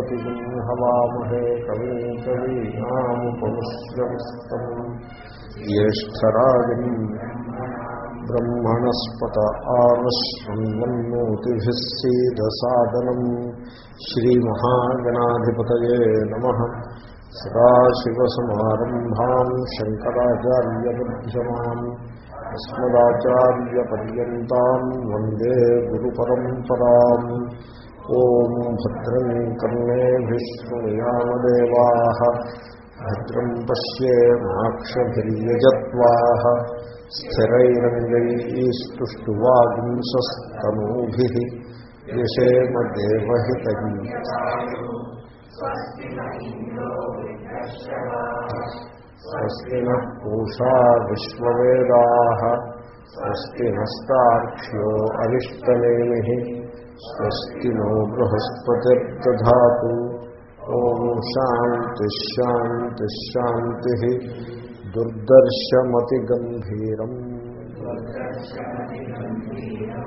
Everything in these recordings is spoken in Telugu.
బృహస్పతిం హవామహే కవిం కవీనాముపముశ్రవస్తమం జ్యేష్టరాజం బ్రహ్మణస్పత ఆవశ్వన్నోతిభిः సీదసాదనం శ్రీమహాగణాధిపతయే నమ సదాశివసమారంభాం శంకరాచార్యమ్యమాన్ అస్మదాచార్యపర్యంతం వందే గురు పరంపరాం ఓం భద్రం కర్ణే విష్ణుయామదేవా భద్రం పశ్యేమాక్షజ్వా స్థిరైరంగైస్తువాగుంసూభి యశేమదేవహితం స్వస్తి నూషా విశ్వవేదా స్వస్తి నష్టాక్ష్యో అరిష్టనేమి స్వస్తి నో బృహస్పతిర్దా ఓం శాంతిశాంతిశాంతి దుర్దర్శమతిగంభీరం.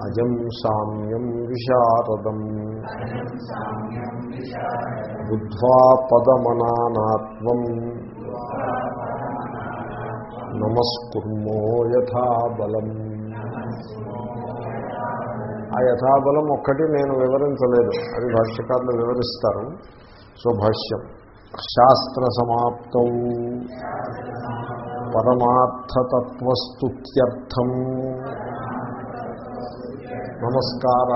అజం సామ్యం విశారదం. బుద్ధ్వా పదమనానాత్వం. నమస్కృమో యథా ఆ యథాబలం ఒక్కటి నేను వివరించలేదు. అది భాష్యకారులు వివరిస్తారు. సో భాష్యం. శాస్త్ర సమాప్తం. పరమార్థతత్వస్తుత్యర్థం. నమస్కార.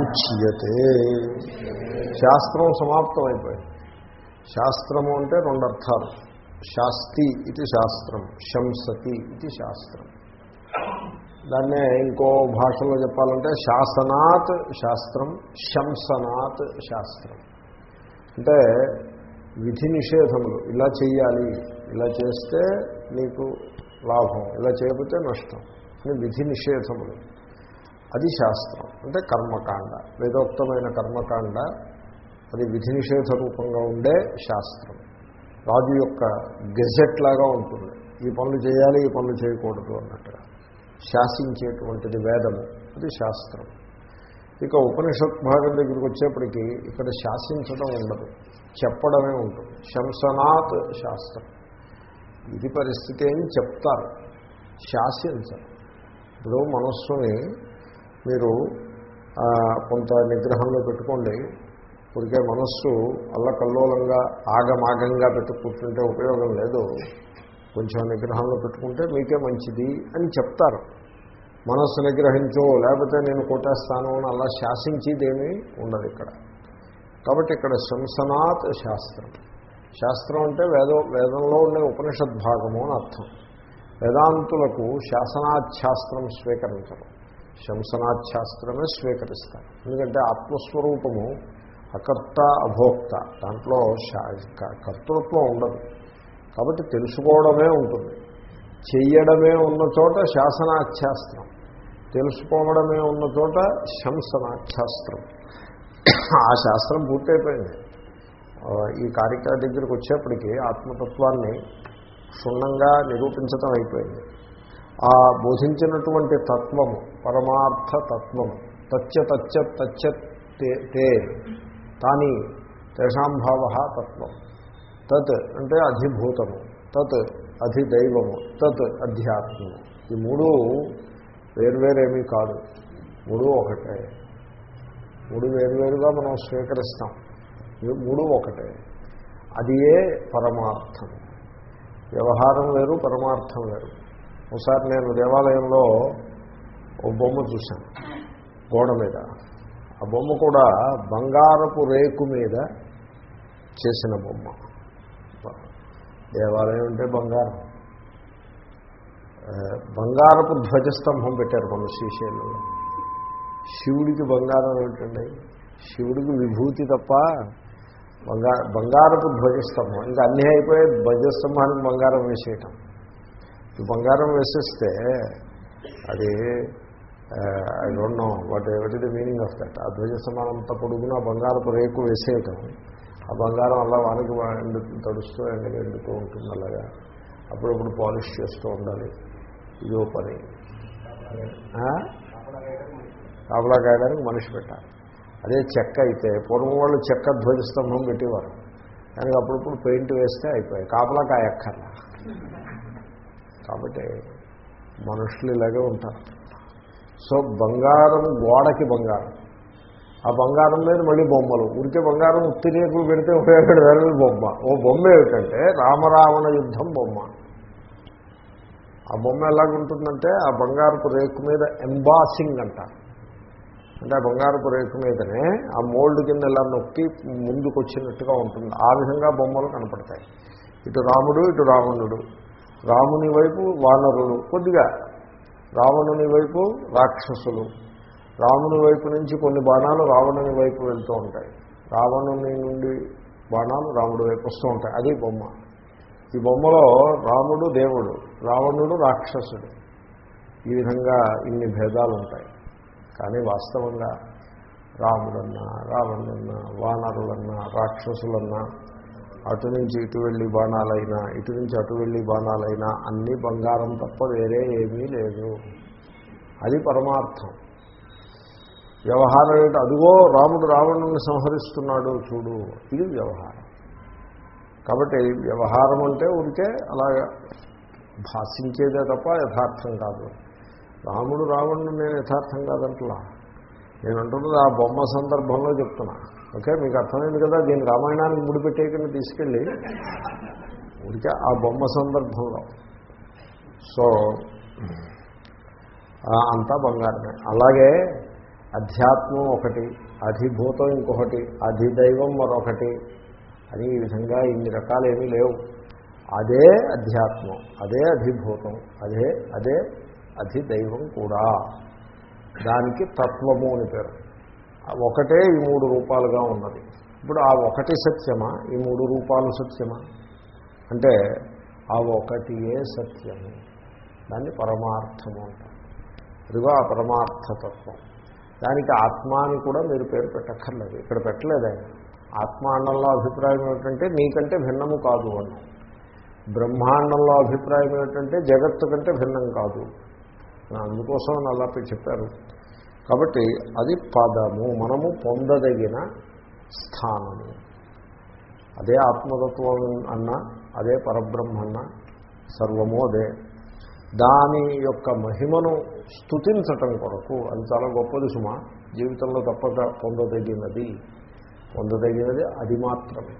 ఉచ్యతే. శాస్త్రం సమాప్తం అయిపోయింది శాస్త్రము అంటే రెండు అర్థాలు శాస్తి ఇది శాస్త్రం. శంసతి ఇది శాస్త్రం. దాన్నే ఇంకో భాషలో చెప్పాలంటే శాసనాత్ శాస్త్రం శంసనాత్ శాస్త్రం. అంటే విధి నిషేధములు. ఇలా చేయాలి ఇలా చేస్తే నీకు లాభం. ఇలా చేయకపోతే నష్టం. అని విధి నిషేధములు. అది శాస్త్రం. అంటే కర్మకాండ. వేదోక్తమైన కర్మకాండ అది విధి నిషేధ రూపంగా ఉండే శాస్త్రం. రాజు యొక్క గెజెట్ లాగా ఉంటుంది. ఈ పనులు చేయాలి ఈ పనులు చేయకూడదు అన్నట్టుగా. శాసించేటువంటిది వేదము అది శాస్త్రం. ఇక ఉపనిషత్ భాగం దగ్గరికి వచ్చేప్పటికీ ఇక్కడ శాసించడం ఉండదు. చెప్పడమే ఉంటుంది. శంసనాత్ శాస్త్రం. ఇది పరిస్థితి అని చెప్తారు. శాసించరు. ఇప్పుడు మనస్సుని మీరు కొంత నిగ్రహంలో పెట్టుకోండి. ఇప్పటికే మనస్సు అల్లకల్లోలంగా ఆగమాగంగా పెట్టుకుంటుంటే ఉపయోగం లేదు. కొంచెం నిగ్రహంలో పెట్టుకుంటే మీకే మంచిది అని చెప్తారు. మనస్సు నిగ్రహించో లేకపోతే నేను కొట్టేస్తాను అని అలా శాసించేదేమీ ఉండదు ఇక్కడ. కాబట్టి ఇక్కడ శంసనాత్ శాస్త్రం. శాస్త్రం అంటే వేద వేదంలో ఉండే ఉపనిషద్ భాగము అని అర్థం. వేదాంతులకు శాసనాఛాస్త్రం స్వీకరించరు. శంసనాఛాస్త్రమే స్వీకరిస్తారు. ఎందుకంటే ఆత్మస్వరూపము అకర్త అభోక్త. దాంట్లో కర్తృత్వం ఉండదు. కాబట్టి తెలుసుకోవడమే ఉంటుంది. చెయ్యడమే ఉన్న చోట శాసనాఖ్యాస్త్రం. తెలుసుకోవడమే ఉన్న చోట శంసనాఖ్యాస్త్రం. ఆ శాస్త్రం పూర్తయిపోయింది. ఈ కార్యక్రమ దగ్గరికి వచ్చేప్పటికీ ఆత్మతత్వాన్ని క్షుణ్ణంగా నిరూపించటం అయిపోయింది. ఆ బోధించినటువంటి తత్వము పరమార్థ తత్వము తచ్చ తచ్చ తచ్చ తే తాని తేషాంభావ తత్వం. తత్ అంటే అధిభూతము తత్ అధిదైవము తత్ అధ్యాత్మము. ఈ మూడు వేర్వేరేమీ కాదు. మూడు ఒకటే. మూడు వేర్వేరుగా మనం స్వీకరిస్తాం. మూడు ఒకటే. అది ఏ పరమార్థం? వ్యవహారం వేరు పరమార్థం వేరు. ఒకసారి నేను దేవాలయంలో ఒక బొమ్మ చూశాను గోడ మీద. ఆ బొమ్మ కూడా బంగారపు రేకు మీద చేసిన బొమ్మ. దేవాలయం అంటే బంగారం. బంగారపు ధ్వజస్తంభం పెట్టారు మన శ్రీశైలంలో శివుడికి బంగారం ఏమిటండి? శివుడికి విభూతి తప్ప బంగార బంగారపు ధ్వజస్తంభం. ఇంకా అన్నీ అయిపోయి ధ్వజస్తంభానికి బంగారం వేసేయటం. బంగారం వేసేస్తే అది ఐ డోంట్ నో వాట్ ఎవరి is the meaning of that ఆ ధ్వజస్తంభం అంత పొడుగున బంగారపు రేకు వేసేయటం. ఆ బంగారం అలా వానికి ఎండు తడుస్తూ ఎండగా ఎండుతూ ఉంటుంది అలాగా. అప్పుడప్పుడు పాలిష్ చేస్తూ ఉండాలి. ఇదో పని. కాపలా కాయడానికి మనిషి పెట్టాలి. అదే చెక్క అయితే పూర్వం వాళ్ళు చెక్క ధ్వజస్తంభం పెట్టేవారు. దానికి అప్పుడప్పుడు పెయింట్ వేస్తే అయిపోయాయి. కాపలా కాయక్కర్లా కాబట్టి మనుషులు ఇలాగే ఉంటారు. సో బంగారం గోడకి బంగారం. ఆ బంగారం మీద మళ్ళీ బొమ్మలు. ఉడికే బంగారం ఉత్తిరేకులు పెడితే ఉపయోగపడి వేరే బొమ్మ. ఓ బొమ్మ ఏమిటంటే రామరావణ యుద్ధం బొమ్మ. ఆ బొమ్మ ఎలాగుంటుందంటే ఆ బంగారపు రేకు మీద ఎంబాసింగ్ అంట. అంటే ఆ బంగారపు రేకు మీదనే ఆ మోల్డ్ కింద ఎలా నొక్కి ముందుకొచ్చినట్టుగా ఉంటుంది. ఆ విధంగా బొమ్మలు కనపడతాయి. ఇటు రాముడు ఇటు రావణుడు. రాముని వైపు వానరులు కొద్దిగా. రావణుని వైపు రాక్షసులు. రాముని వైపు నుంచి కొన్ని బాణాలు రావణుని వైపు వెళ్తూ ఉంటాయి. రావణుని నుండి బాణాలు రాముడి వైపు వస్తూ ఉంటాయి. అది బొమ్మ. ఈ బొమ్మలో రాముడు దేవుడు రావణుడు రాక్షసుడు. ఈ విధంగా ఇన్ని భేదాలు ఉంటాయి కానీ వాస్తవంగా రాముడన్నా రావణుడన్నా వానరులన్నా రాక్షసులన్నా అటు నుంచి ఇటు వెళ్ళి బాణాలైనా ఇటు నుంచి అటు వెళ్ళి బాణాలైనా అన్నీ బంగారం తప్ప వేరే ఏమీ లేదు. అది పరమార్థం. వ్యవహారం ఏంటి అదిగో రాముడు రావణుని సంహరిస్తున్నాడు చూడు ఇది వ్యవహారం. కాబట్టి వ్యవహారం అంటే ఉంటే అలాగా భాషించేదే తప్ప యథార్థం కాదు. రాముడు రావణుడు నేను యథార్థం కాదంటలా నేను అంటున్నది ఆ బొమ్మ సందర్భంలో చెప్తున్నా. ఓకే మీకు అర్థమైంది కదా? దీన్ని రామాయణానికి ముడిపెట్టేకని తీసుకెళ్ళి ఊరికే ఆ బొమ్మ సందర్భంలో. సో అంతా బంగారమే. అలాగే అధ్యాత్మం ఒకటి అధిభూతం ఇంకొకటి అధిదైవం మరొకటి అని ఈ విధంగా ఇన్ని రకాలు లేవు. అదే అధ్యాత్మం అదే అధిభూతం అదే అదే అధిదైవం కూడా. దానికి తత్వము అని పేరు. ఒకటే ఈ మూడు రూపాలుగా ఉన్నది. ఇప్పుడు ఆ ఒకటి సత్యమా ఈ మూడు రూపాలు సత్యమా? అంటే ఆ ఒకటియే సత్యము. దాన్ని పరమార్థము అంటారు. ఇదిగో ఆ పరమార్థతత్వం దానికి ఆత్మ అని కూడా మీరు పేరు పెట్టక్కర్లేదు. ఇక్కడ పెట్టలేదే ఆత్మాండంలో అభిప్రాయం ఏమిటంటే నీకంటే భిన్నము కాదు అని బ్రహ్మాండంలో అభిప్రాయం ఏమిటంటే జగత్తు కంటే భిన్నం కాదు. అందుకోసం అని అలా చెప్పారు. కాబట్టి అది పదము. మనము పొందదగిన స్థానము. అదే ఆత్మతత్వం అన్న అదే పరబ్రహ్మన్న సర్వము అదే. దాని యొక్క మహిమను స్థుతించటం కొరకు అది చాలా గొప్పది సుమ. జీవితంలో తప్పక పొందదగినది. పొందదగినది అది మాత్రమే.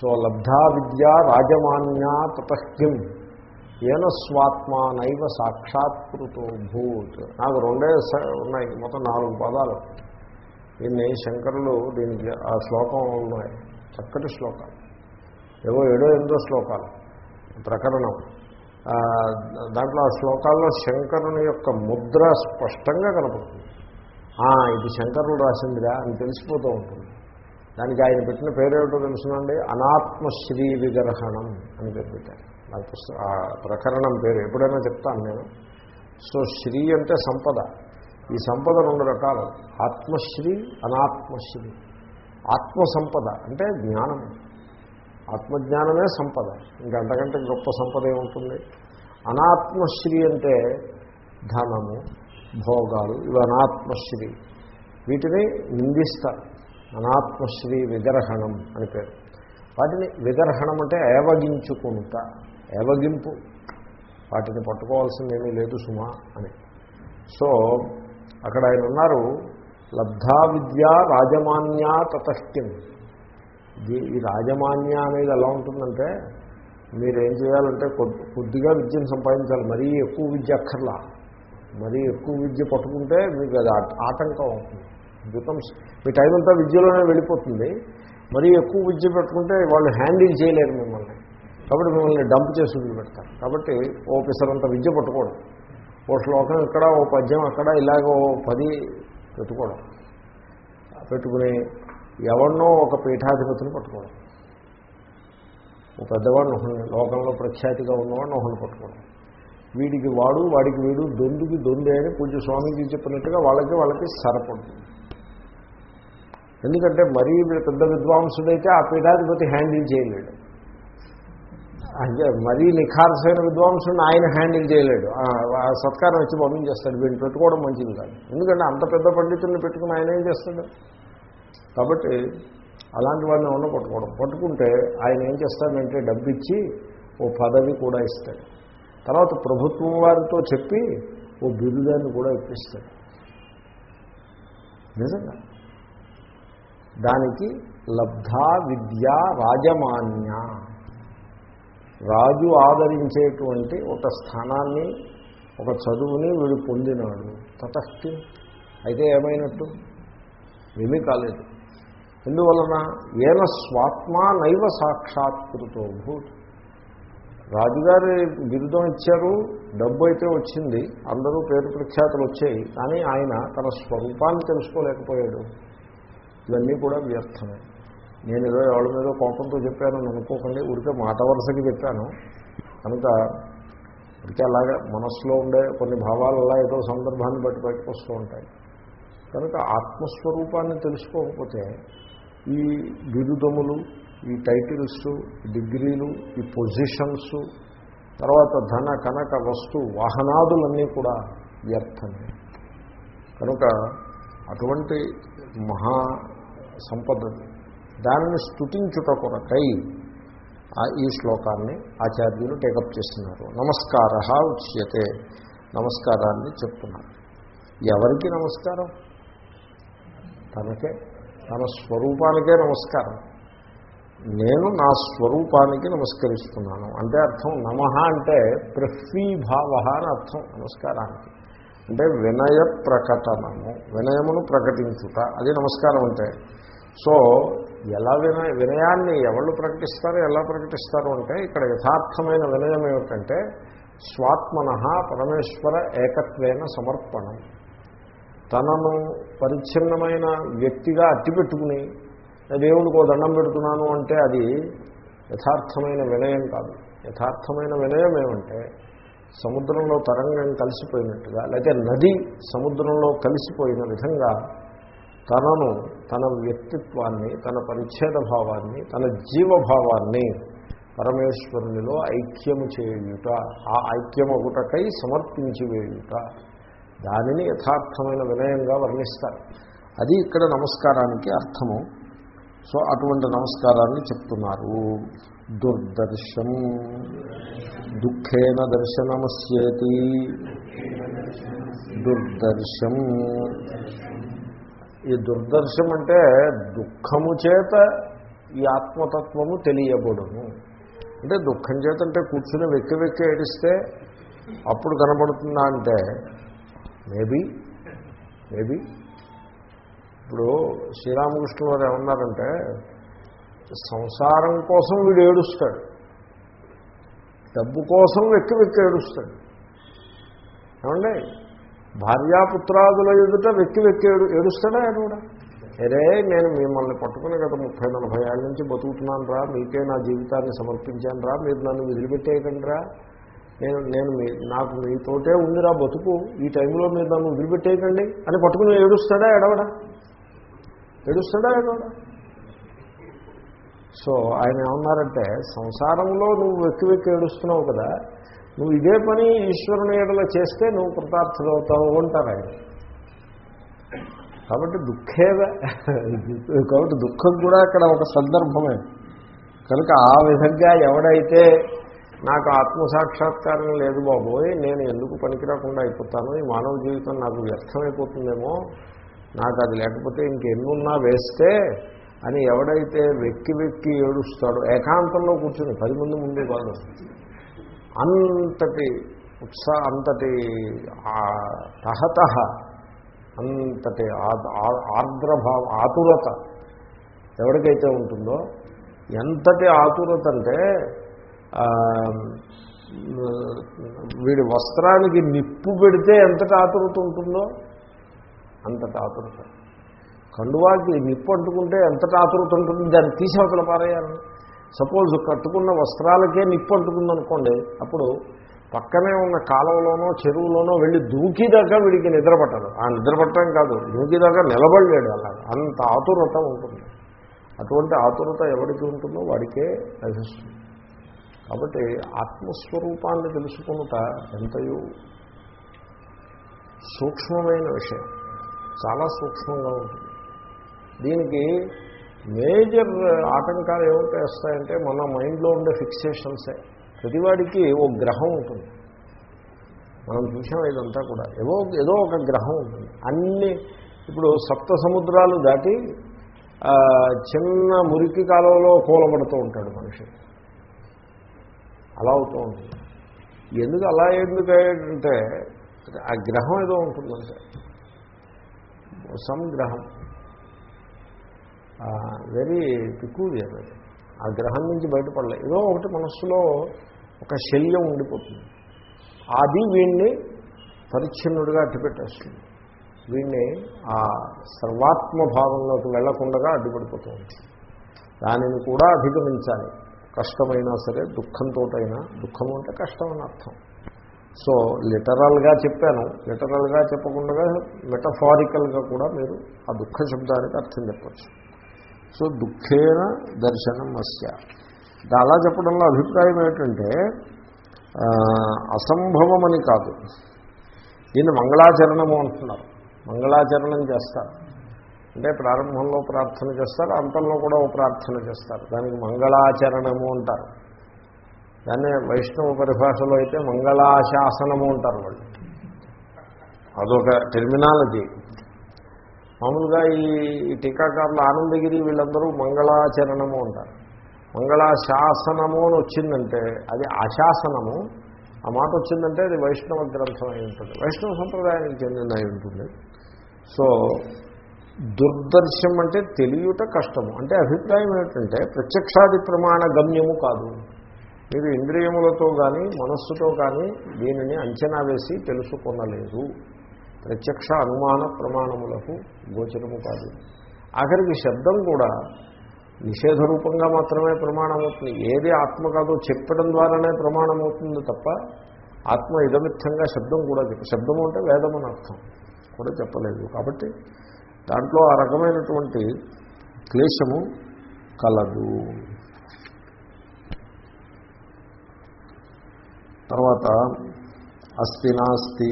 సో లబ్ధా విద్య రాజమాన్యా తతహ్యం ఏన స్వాత్మానైవ సాక్షాత్కృతో భూత్. నాకు రెండే ఉన్నాయి. మొత్తం నాలుగు పదాలు. దీన్ని శంకరులు దీనికి ఆ శ్లోకం ఉన్నాయి. చక్కటి శ్లోకాలు. ఏవో ఏడో ఎనిమిదో శ్లోకాలు. ప్రకరణం. దాంట్లో ఆ శ్లోకాల్లో శంకరుని యొక్క ముద్ర స్పష్టంగా కనపడుతుంది. ఇది శంకరుడు రాసిందిగా అని తెలిసిపోతూ ఉంటుంది. దానికి ఆయన పెట్టిన పేరేమిటో తెలుసునండి? అనాత్మశ్రీ విగ్రహణం అని పేరు పెట్టారు. నాకు పుస్తకం ఆ ప్రకరణం పేరు ఎప్పుడైనా చెప్తాను నేను. సో శ్రీ అంటే సంపద. ఈ సంపద రెండు రకాలు. ఆత్మశ్రీ అనాత్మశ్రీ. ఆత్మ సంపద అంటే జ్ఞానం. ఆత్మజ్ఞానమే సంపద. ఇంకంతకంటే గొప్ప సంపద ఏముంటుంది? అనాత్మశ్రీ అంటే ధనము భోగాలు ఇవి అనాత్మశ్రీ. వీటిని నిందిస్తారు అనాత్మశ్రీ విగ్రహణం అని పేరు. వాటిని విగ్రహణం అంటే ఏవగించుకుంట. ఏవగింపు. వాటిని పట్టుకోవాల్సిందేమీ లేదు సుమా అని. సో అక్కడ ఆయన ఉన్నారు లబ్ధా విద్య రాజమాన్యా తతష్టిం. ఈ రాజమాన్య అనేది ఎలా ఉంటుందంటే మీరేం చేయాలంటే కొద్దిగా విద్యను సంపాదించాలి. మరీ ఎక్కువ విద్య అక్కర్లా. మరీ ఎక్కువ విద్య పట్టుకుంటే మీకు అది ఆటంకం అవుతుంది. బికమ్స్ మీ టైం అంతా విద్యలోనే వెళ్ళిపోతుంది. మరీ ఎక్కువ విద్య పెట్టుకుంటే వాళ్ళు హ్యాండిల్ చేయలేరు మిమ్మల్ని. కాబట్టి మిమ్మల్ని డంప్ చేసి వదిలిపెడతారు. కాబట్టి ఓ పిసరంత విద్య పట్టుకోవడం. ఓ శ్లోకం ఇక్కడ ఓ పద్యం అక్కడ ఇలాగ ఓ పది పెట్టుకోవడం. పెట్టుకుని ఎవరినో ఒక పీఠాధిపతిని పట్టుకోవడం. ఒక పెద్దవాడిని ఒకరిని లోకంలో ప్రఖ్యాతిగా ఉన్నవాడిని ఒకరిని పట్టుకోవడం. వీడికి వాడు వాడికి వీడు దొందుకి దొందే అని పూజ స్వామీజీ చెప్పినట్టుగా వాళ్ళకి వాళ్ళకి సరపడుతుంది. ఎందుకంటే మరీ పెద్ద విద్వాంసుడైతే ఆ పీఠాధిపతి హ్యాండిల్ చేయలేడు. అంటే మరీ నిఖార్సైన విద్వాంసుని ఆయన హ్యాండిల్ చేయలేడు. ఆ, సత్కారం వచ్చి పంపించేస్తాడు. వీడిని పెట్టుకోవడం మంచిది కాదు. ఎందుకంటే అంత పెద్ద పండితుల్ని పెట్టుకుని ఆయన ఏం చేస్తాడు? కాబట్టి అలాంటి వాడిని ఉన్న పట్టుకోవడం. పట్టుకుంటే ఆయన ఏం చేస్తాడంటే డబ్బు ఇచ్చి ఓ పదవి కూడా ఇస్తాడు. తర్వాత ప్రభుత్వం వారితో చెప్పి ఓ బిరుదాన్ని కూడా ఇప్పిస్తాడు. నిజంగా. దానికి లబ్ధా విద్య రాజమాన్య. రాజు ఆదరించేటువంటి ఒక స్థానాన్ని ఒక చదువుని వీడు పొందినాడు. తటస్థి అయితే ఏమైనట్టు? ఏమీ కాలేదు. ఎందువలన ఏన స్వాత్మా నైవ సాక్షాత్కృతో భూత్. రాజుగారి బిరుదం ఇచ్చారు డబ్బు అయితే వచ్చింది అందరూ పేరు ప్రఖ్యాతులు వచ్చాయి కానీ ఆయన తన స్వరూపాన్ని తెలుసుకోలేకపోయాడు. ఇవన్నీ కూడా వ్యర్థమే. నేను ఏదో ఎవరి మీద కోపంతో చెప్పాను అనుకోకండి ఊరికే మాట వరుసకి చెప్పాను. కనుక ఉడికే అలాగే మనస్సులో ఉండే కొన్ని భావాలు అలా ఏదో సందర్భాన్ని బట్టి బయటకు వస్తూ ఉంటాయి. కనుక ఆత్మస్వరూపాన్ని తెలుసుకోకపోతే ఈ బిరుదములు ఈ టైటిల్స్ డిగ్రీలు ఈ పొజిషన్స్ తర్వాత ధన కనక వస్తు వాహనాదులన్నీ కూడా వ్యర్థమే. కనుక అటువంటి మహా సంపద దానిని స్థుతించుట కొరకై ఆ ఈ శ్లోకాన్ని ఆచార్యులు టేకప్ చేస్తున్నారు. నమస్కార ఉచ్యతే. నమస్కారాన్ని చెప్తున్నారు. ఎవరికి నమస్కారం? తనకే తన స్వరూపానికే నమస్కారం. నేను నా స్వరూపానికి నమస్కరిస్తున్నాను. అంటే అర్థం నమ అంటే పృథ్వీభావ అని అర్థం నమస్కారానికి. అంటే వినయ ప్రకటనము వినయమును ప్రకటించుట అది నమస్కారం అంటే. సో ఎలా వినయ వినయాన్ని ఎవళ్ళు ప్రకటిస్తారో ఎలా ప్రకటిస్తారు అంటే ఇక్కడ యథార్థమైన వినయం ఏమిటంటే స్వాత్మన పరమేశ్వర ఏకత్వేన సమర్పణం. తనను పరిచ్ఛిన్నమైన వ్యక్తిగా అట్టిపెట్టుకుని దేవుడికి దండం పెడుతున్నాను అంటే అది యథార్థమైన వినయం కాదు. యథార్థమైన వినయం ఏమంటే సముద్రంలో తరంగం కలిసిపోయినట్టుగా లేకపోతే నది సముద్రంలో కలిసిపోయిన విధంగా తనను తన వ్యక్తిత్వాన్ని తన పరిచ్ఛేద భావాన్ని తన జీవభావాన్ని పరమేశ్వరునిలో ఐక్యము చేయుట ఆ ఐక్యము ఒకటకై సమర్పించి వేయుట దానిని యథార్థమైన వినయంగా వర్ణిస్తారు. అది ఇక్కడ నమస్కారానికి అర్థము. సో అటువంటి నమస్కారాన్ని చెప్తున్నారు. దుర్దర్శం దుఃఖేన దర్శనమస్యేతి. దుర్దర్శం ఈ దుర్దర్శం అంటే దుఃఖము చేత ఈ ఆత్మతత్వము తెలియబడును. అంటే దుఃఖం చేత అంటే కూర్చుని వెక్కి వెక్కి ఏడిస్తే అప్పుడు కనబడుతుందా అంటే మేబీ మేబీ. ఇప్పుడు శ్రీరామకృష్ణ వారు ఏమన్నారంటే సంసారం కోసం వీడు ఏడుస్తాడు. డబ్బు కోసం వెక్కి వెక్కి ఏడుస్తాడు. ఏమండి? భార్యాపుత్రాదుల ఎదుట వెక్కి వెక్కి ఏడు ఏడుస్తాడా ఆయన కూడా అరే నేను మిమ్మల్ని పట్టుకుని గత ముప్పై నలభై ఏళ్ళ నుంచి బతుకుతున్నాను రా మీకే నా జీవితాన్ని సమర్పించాను రా మీరు నన్ను వదిలిపెట్టేయకండి రా నేను నేను మీ నాకు మీతోటే ఉందిరా బతుకు. ఈ టైంలో మీరు నన్ను వదిలిపెట్టేయకండి. అని పట్టుకుని ఏడుస్తాడా ఎడవడా ఏడుస్తాడా ఎడవడా సో ఆయన ఏమన్నారంటే సంసారంలో నువ్వు వెక్కి వెక్కి ఏడుస్తున్నావు కదా నువ్వు ఇదే పని ఈశ్వరుని ఏడలో చేస్తే నువ్వు కృతార్థులవుతావు అంటారు ఆయన. కాబట్టి దుఃఖేదే కాబట్టి దుఃఖం కూడా అక్కడ ఒక సందర్భమే. కనుక ఆ విధంగా ఎవడైతే నాకు ఆత్మసాక్షాత్కారం లేదు బాబోయ్ నేను ఎందుకు పనికిరాకుండా అయిపోతాను? ఈ మానవ జీవితం నాకు వ్యర్థమైపోతుందేమో? నాకు అది లేకపోతే ఇంకెన్నున్నా వేస్తే అని ఎవడైతే వెక్కి వెక్కి ఏడుస్తాడో ఏకాంతంలో కూర్చుని పది మంది ముందు కాదు. అంతటి ఉత్సాహ అంతటి తహత అంతటి ఆర్ద్రభావ ఆతురత ఎవరికైతే ఉంటుందో ఎంతటి ఆతురత అంటే వీడి వస్త్రానికి నిప్పు పెడితే ఎంత ఆతురత ఉంటుందో అంత ఆతురత కండువాకి నిప్పు అంటుకుంటే ఎంత ఆతురత ఉంటుంది? దాన్ని తీసేవతల పారేయాలి. సపోజ్ కట్టుకున్న వస్త్రాలకే నిప్పు అంటుకుందనుకోండి అప్పుడు పక్కనే ఉన్న కాలంలోనో చెరువులోనో వెళ్ళి దూకిదాకా వీడికి నిద్రపట్టదు ఆ నిద్రపట్టడం కాదు దూకిదాకా నిలబడలేడు అలా. అంత ఆతురత ఉంటుంది. అటువంటి ఆతురత ఎవరికి ఉంటుందో వాడికే లభిస్తుంది. కాబట్టి ఆత్మస్వరూపాన్ని తెలుసుకునుట ఎంతయో సూక్ష్మమైన విషయం. చాలా సూక్ష్మంగా ఉంటుంది. దీనికి మేజర్ ఆటంకాలు ఏమిటో వస్తాయంటే మన మైండ్లో ఉండే ఫిక్సేషన్సే. ప్రతివాడికి ఓ గ్రహం ఉంటుంది. మనం చూసాం ఇదంతా కూడా. ఏదో ఏదో ఒక గ్రహం ఉంటుంది. అన్ని ఇప్పుడు సప్త సముద్రాలు దాటి చిన్న మురికి కాలంలో కూలబడుతూ ఉంటాడు మనిషి. అలా అవుతూ ఉంటుంది. ఎందుకు అలా ఎందుకు అయ్యాడంటే ఆ గ్రహం ఏదో ఉంటుందంటే సమ్ గ్రహం. వెరీ పిక్యూరియర్ అది. ఆ గ్రహం నుంచి బయటపడలేదు. ఏదో ఒకటి మనస్సులో ఒక శల్యం ఉండిపోతుంది. అది వీణ్ణి పరిచ్ఛిన్నుడిగా అడ్డుపెట్టేస్తుంది. వీణ్ణి ఆ సర్వాత్మ భావంలోకి వెళ్ళకుండా అడ్డుపడిపోతూ ఉంటుంది. దానిని కూడా అధిగమించాలి. కష్టమైనా సరే దుఃఖంతోటైనా దుఃఖం అంటే కష్టం అని అర్థం. సో లిటరల్గా చెప్పాను. లిటరల్గా చెప్పకుండా మెటఫారికల్గా కూడా మీరు ఆ దుఃఖ శబ్దానికి అర్థం చెప్పచ్చు. సో దుఃఖేన దర్శనం అస్య. అలా చెప్పడంలో అభిప్రాయం ఏంటంటే అసంభవం అసంభవమని కాదు. దీన్ని మంగళాచరణము అంటున్నారు. మంగళాచరణం చేస్తారు. అంటే ప్రారంభంలో ప్రార్థన చేస్తారు అంతంలో కూడా ఓ ప్రార్థన చేస్తారు. దానికి మంగళాచరణము అంటారు. దాన్ని వైష్ణవ పరిభాషలో అయితే మంగళాశాసనము అంటారు వాళ్ళు. అదొక టెర్మినాలజీ మామూలుగా ఈ టీకాకారులు ఆనందగిరి వీళ్ళందరూ మంగళాచరణము అంటారు. మంగళాశాసనము అని వచ్చిందంటే అది ఆశాసనము. ఆ మాట వచ్చిందంటే అది వైష్ణవ గ్రంథం అయి ఉంటుంది. వైష్ణవ సంప్రదాయానికి చెందిన అయి ఉంటుంది. సో దుర్దర్శం అంటే తెలియట కష్టము. అంటే అభిప్రాయం ఏమిటంటే ప్రత్యక్షాది ప్రమాణ గమ్యము కాదు. మీరు ఇంద్రియములతో కానీ మనస్సుతో కానీ దీనిని అంచనా వేసి తెలుసుకొనలేదు. ప్రత్యక్ష అనుమాన ప్రమాణములకు గోచరము కాదు. ఆఖరికి శబ్దం కూడా నిషేధ రూపంగా మాత్రమే ప్రమాణం అవుతుంది ఏది ఆత్మ కాదో చెప్పడం ద్వారానే ప్రమాణం అవుతుంది తప్ప ఆత్మ ఇదమిత్తంగా శబ్దం కూడా శబ్దము అంటే వేదం అని అర్థం కూడా చెప్పలేదు. కాబట్టి దాంట్లో ఆ రకమైనటువంటి క్లేశము కలదు. తర్వాత అస్తి నాస్తి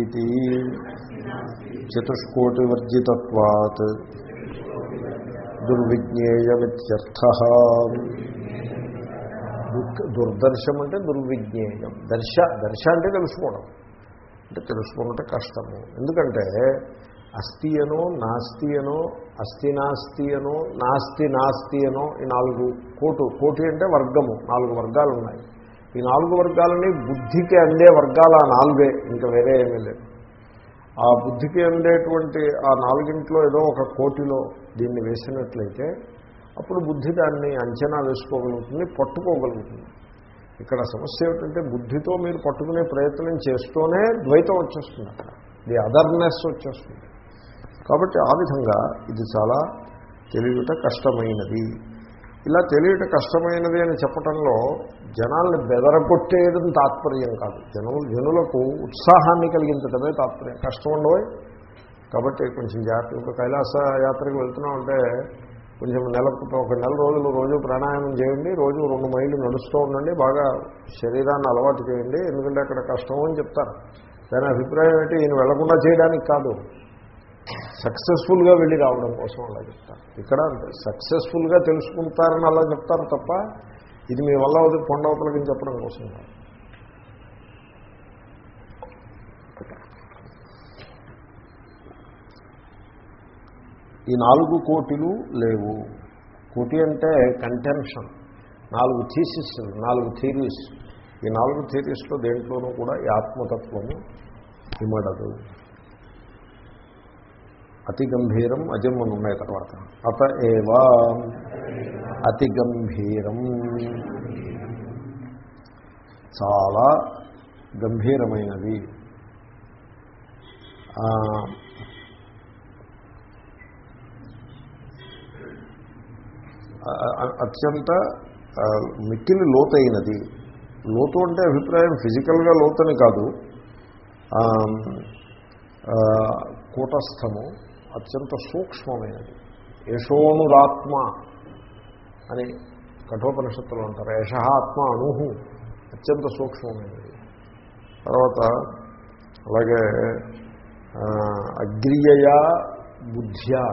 చతుష్కోటి వర్జితత్వాత్ దుర్విజ్ఞేయమిత్యర్థ దుర్దర్శం అంటే దుర్విజ్ఞేయం. దర్శ దర్శ అంటే తెలుసుకోవడం. అంటే తెలుసుకోవడం కష్టము. ఎందుకంటే అస్థి అనో నాస్తి అనో అస్థి నాస్తి అనో నాస్తి నాస్తి అనో ఈ నాలుగు కోటు. కోటి అంటే వర్గము నాలుగు వర్గాలు ఉన్నాయి ఈ నాలుగు వర్గాలని బుద్ధికి అందే వర్గాలు ఆ నాలుగే ఇంకా వేరే ఏమీ లేదు. ఆ బుద్ధికి అందేటువంటి ఆ నాలుగింట్లో ఏదో ఒక కోటిలో దీన్ని వేసినట్లయితే అప్పుడు బుద్ధి దాన్ని అంచనా వేసుకోగలుగుతుంది పట్టుకోగలుగుతుంది. ఇక్కడ సమస్య ఏమిటంటే బుద్ధితో మీరు పట్టుకునే ప్రయత్నం చేస్తూనే ద్వైతం వచ్చేస్తుంది అక్కడ. ది అదర్నెస్ వచ్చేస్తుంది. కాబట్టి ఆ విధంగా ఇది చాలా తెలియట కష్టమైనది. ఇలా తెలియట కష్టమైనది అని చెప్పటంలో జనాల్ని బెదరగొట్టేయడం తాత్పర్యం కాదు. జనులు జనులకు ఉత్సాహాన్ని కలిగించడమే తాత్పర్యం. కష్టం ఉండవు. కాబట్టి కొంచెం జాగ్రత్త ఇప్పుడు కైలాస యాత్రకు వెళ్తున్నామంటే కొంచెం నెలకు ఒక నెల రోజులు రోజు ప్రాణాయామం చేయండి రోజు రెండు మైళ్ళు నడుస్తూ ఉండండి బాగా శరీరాన్ని అలవాటు చేయండి ఎందుకంటే అక్కడ కష్టం అని చెప్తారు. దాని అభిప్రాయం ఏంటి? ఈయన వెళ్ళకుండా చేయడానికి కాదు. సక్సెస్ఫుల్గా వెళ్ళి రావడం కోసం అలా చెప్తారు. ఇక్కడ అంతే సక్సెస్ఫుల్గా తెలుసుకుంటారని అలా చెప్తారు తప్ప ఇది మీ వల్ల అవుతుంది కొండవతలకి చెప్పడం కోసం కాదు. ఈ నాలుగు కోటిలు లేవు. కోటి అంటే కంటెన్షన్ నాలుగు థీసిస్ నాలుగు థీరీస్ ఈ నాలుగు థీరీస్లో దేంట్లోనూ కూడా ఈ ఆత్మతత్వము ఇమడదు అతి గంభీరం అజం అని ఉన్నాయి తర్వాత. అత ఏవా అతి గంభీరం చాలా గంభీరమైనది. అత్యంత మిక్కిలి లోతైనది. లోతు అంటే అభిప్రాయం ఫిజికల్గా లోతని కాదు. కూటస్థము. అత్యంత సూక్ష్మమైనది. యశోనురాత్మ అని కఠోపనిషత్తులు అంటారు. యశ ఆత్మ అణుహు అత్యంత సూక్ష్మమైనది. తర్వాత అలాగే అగ్రియయా బుద్ధ్యా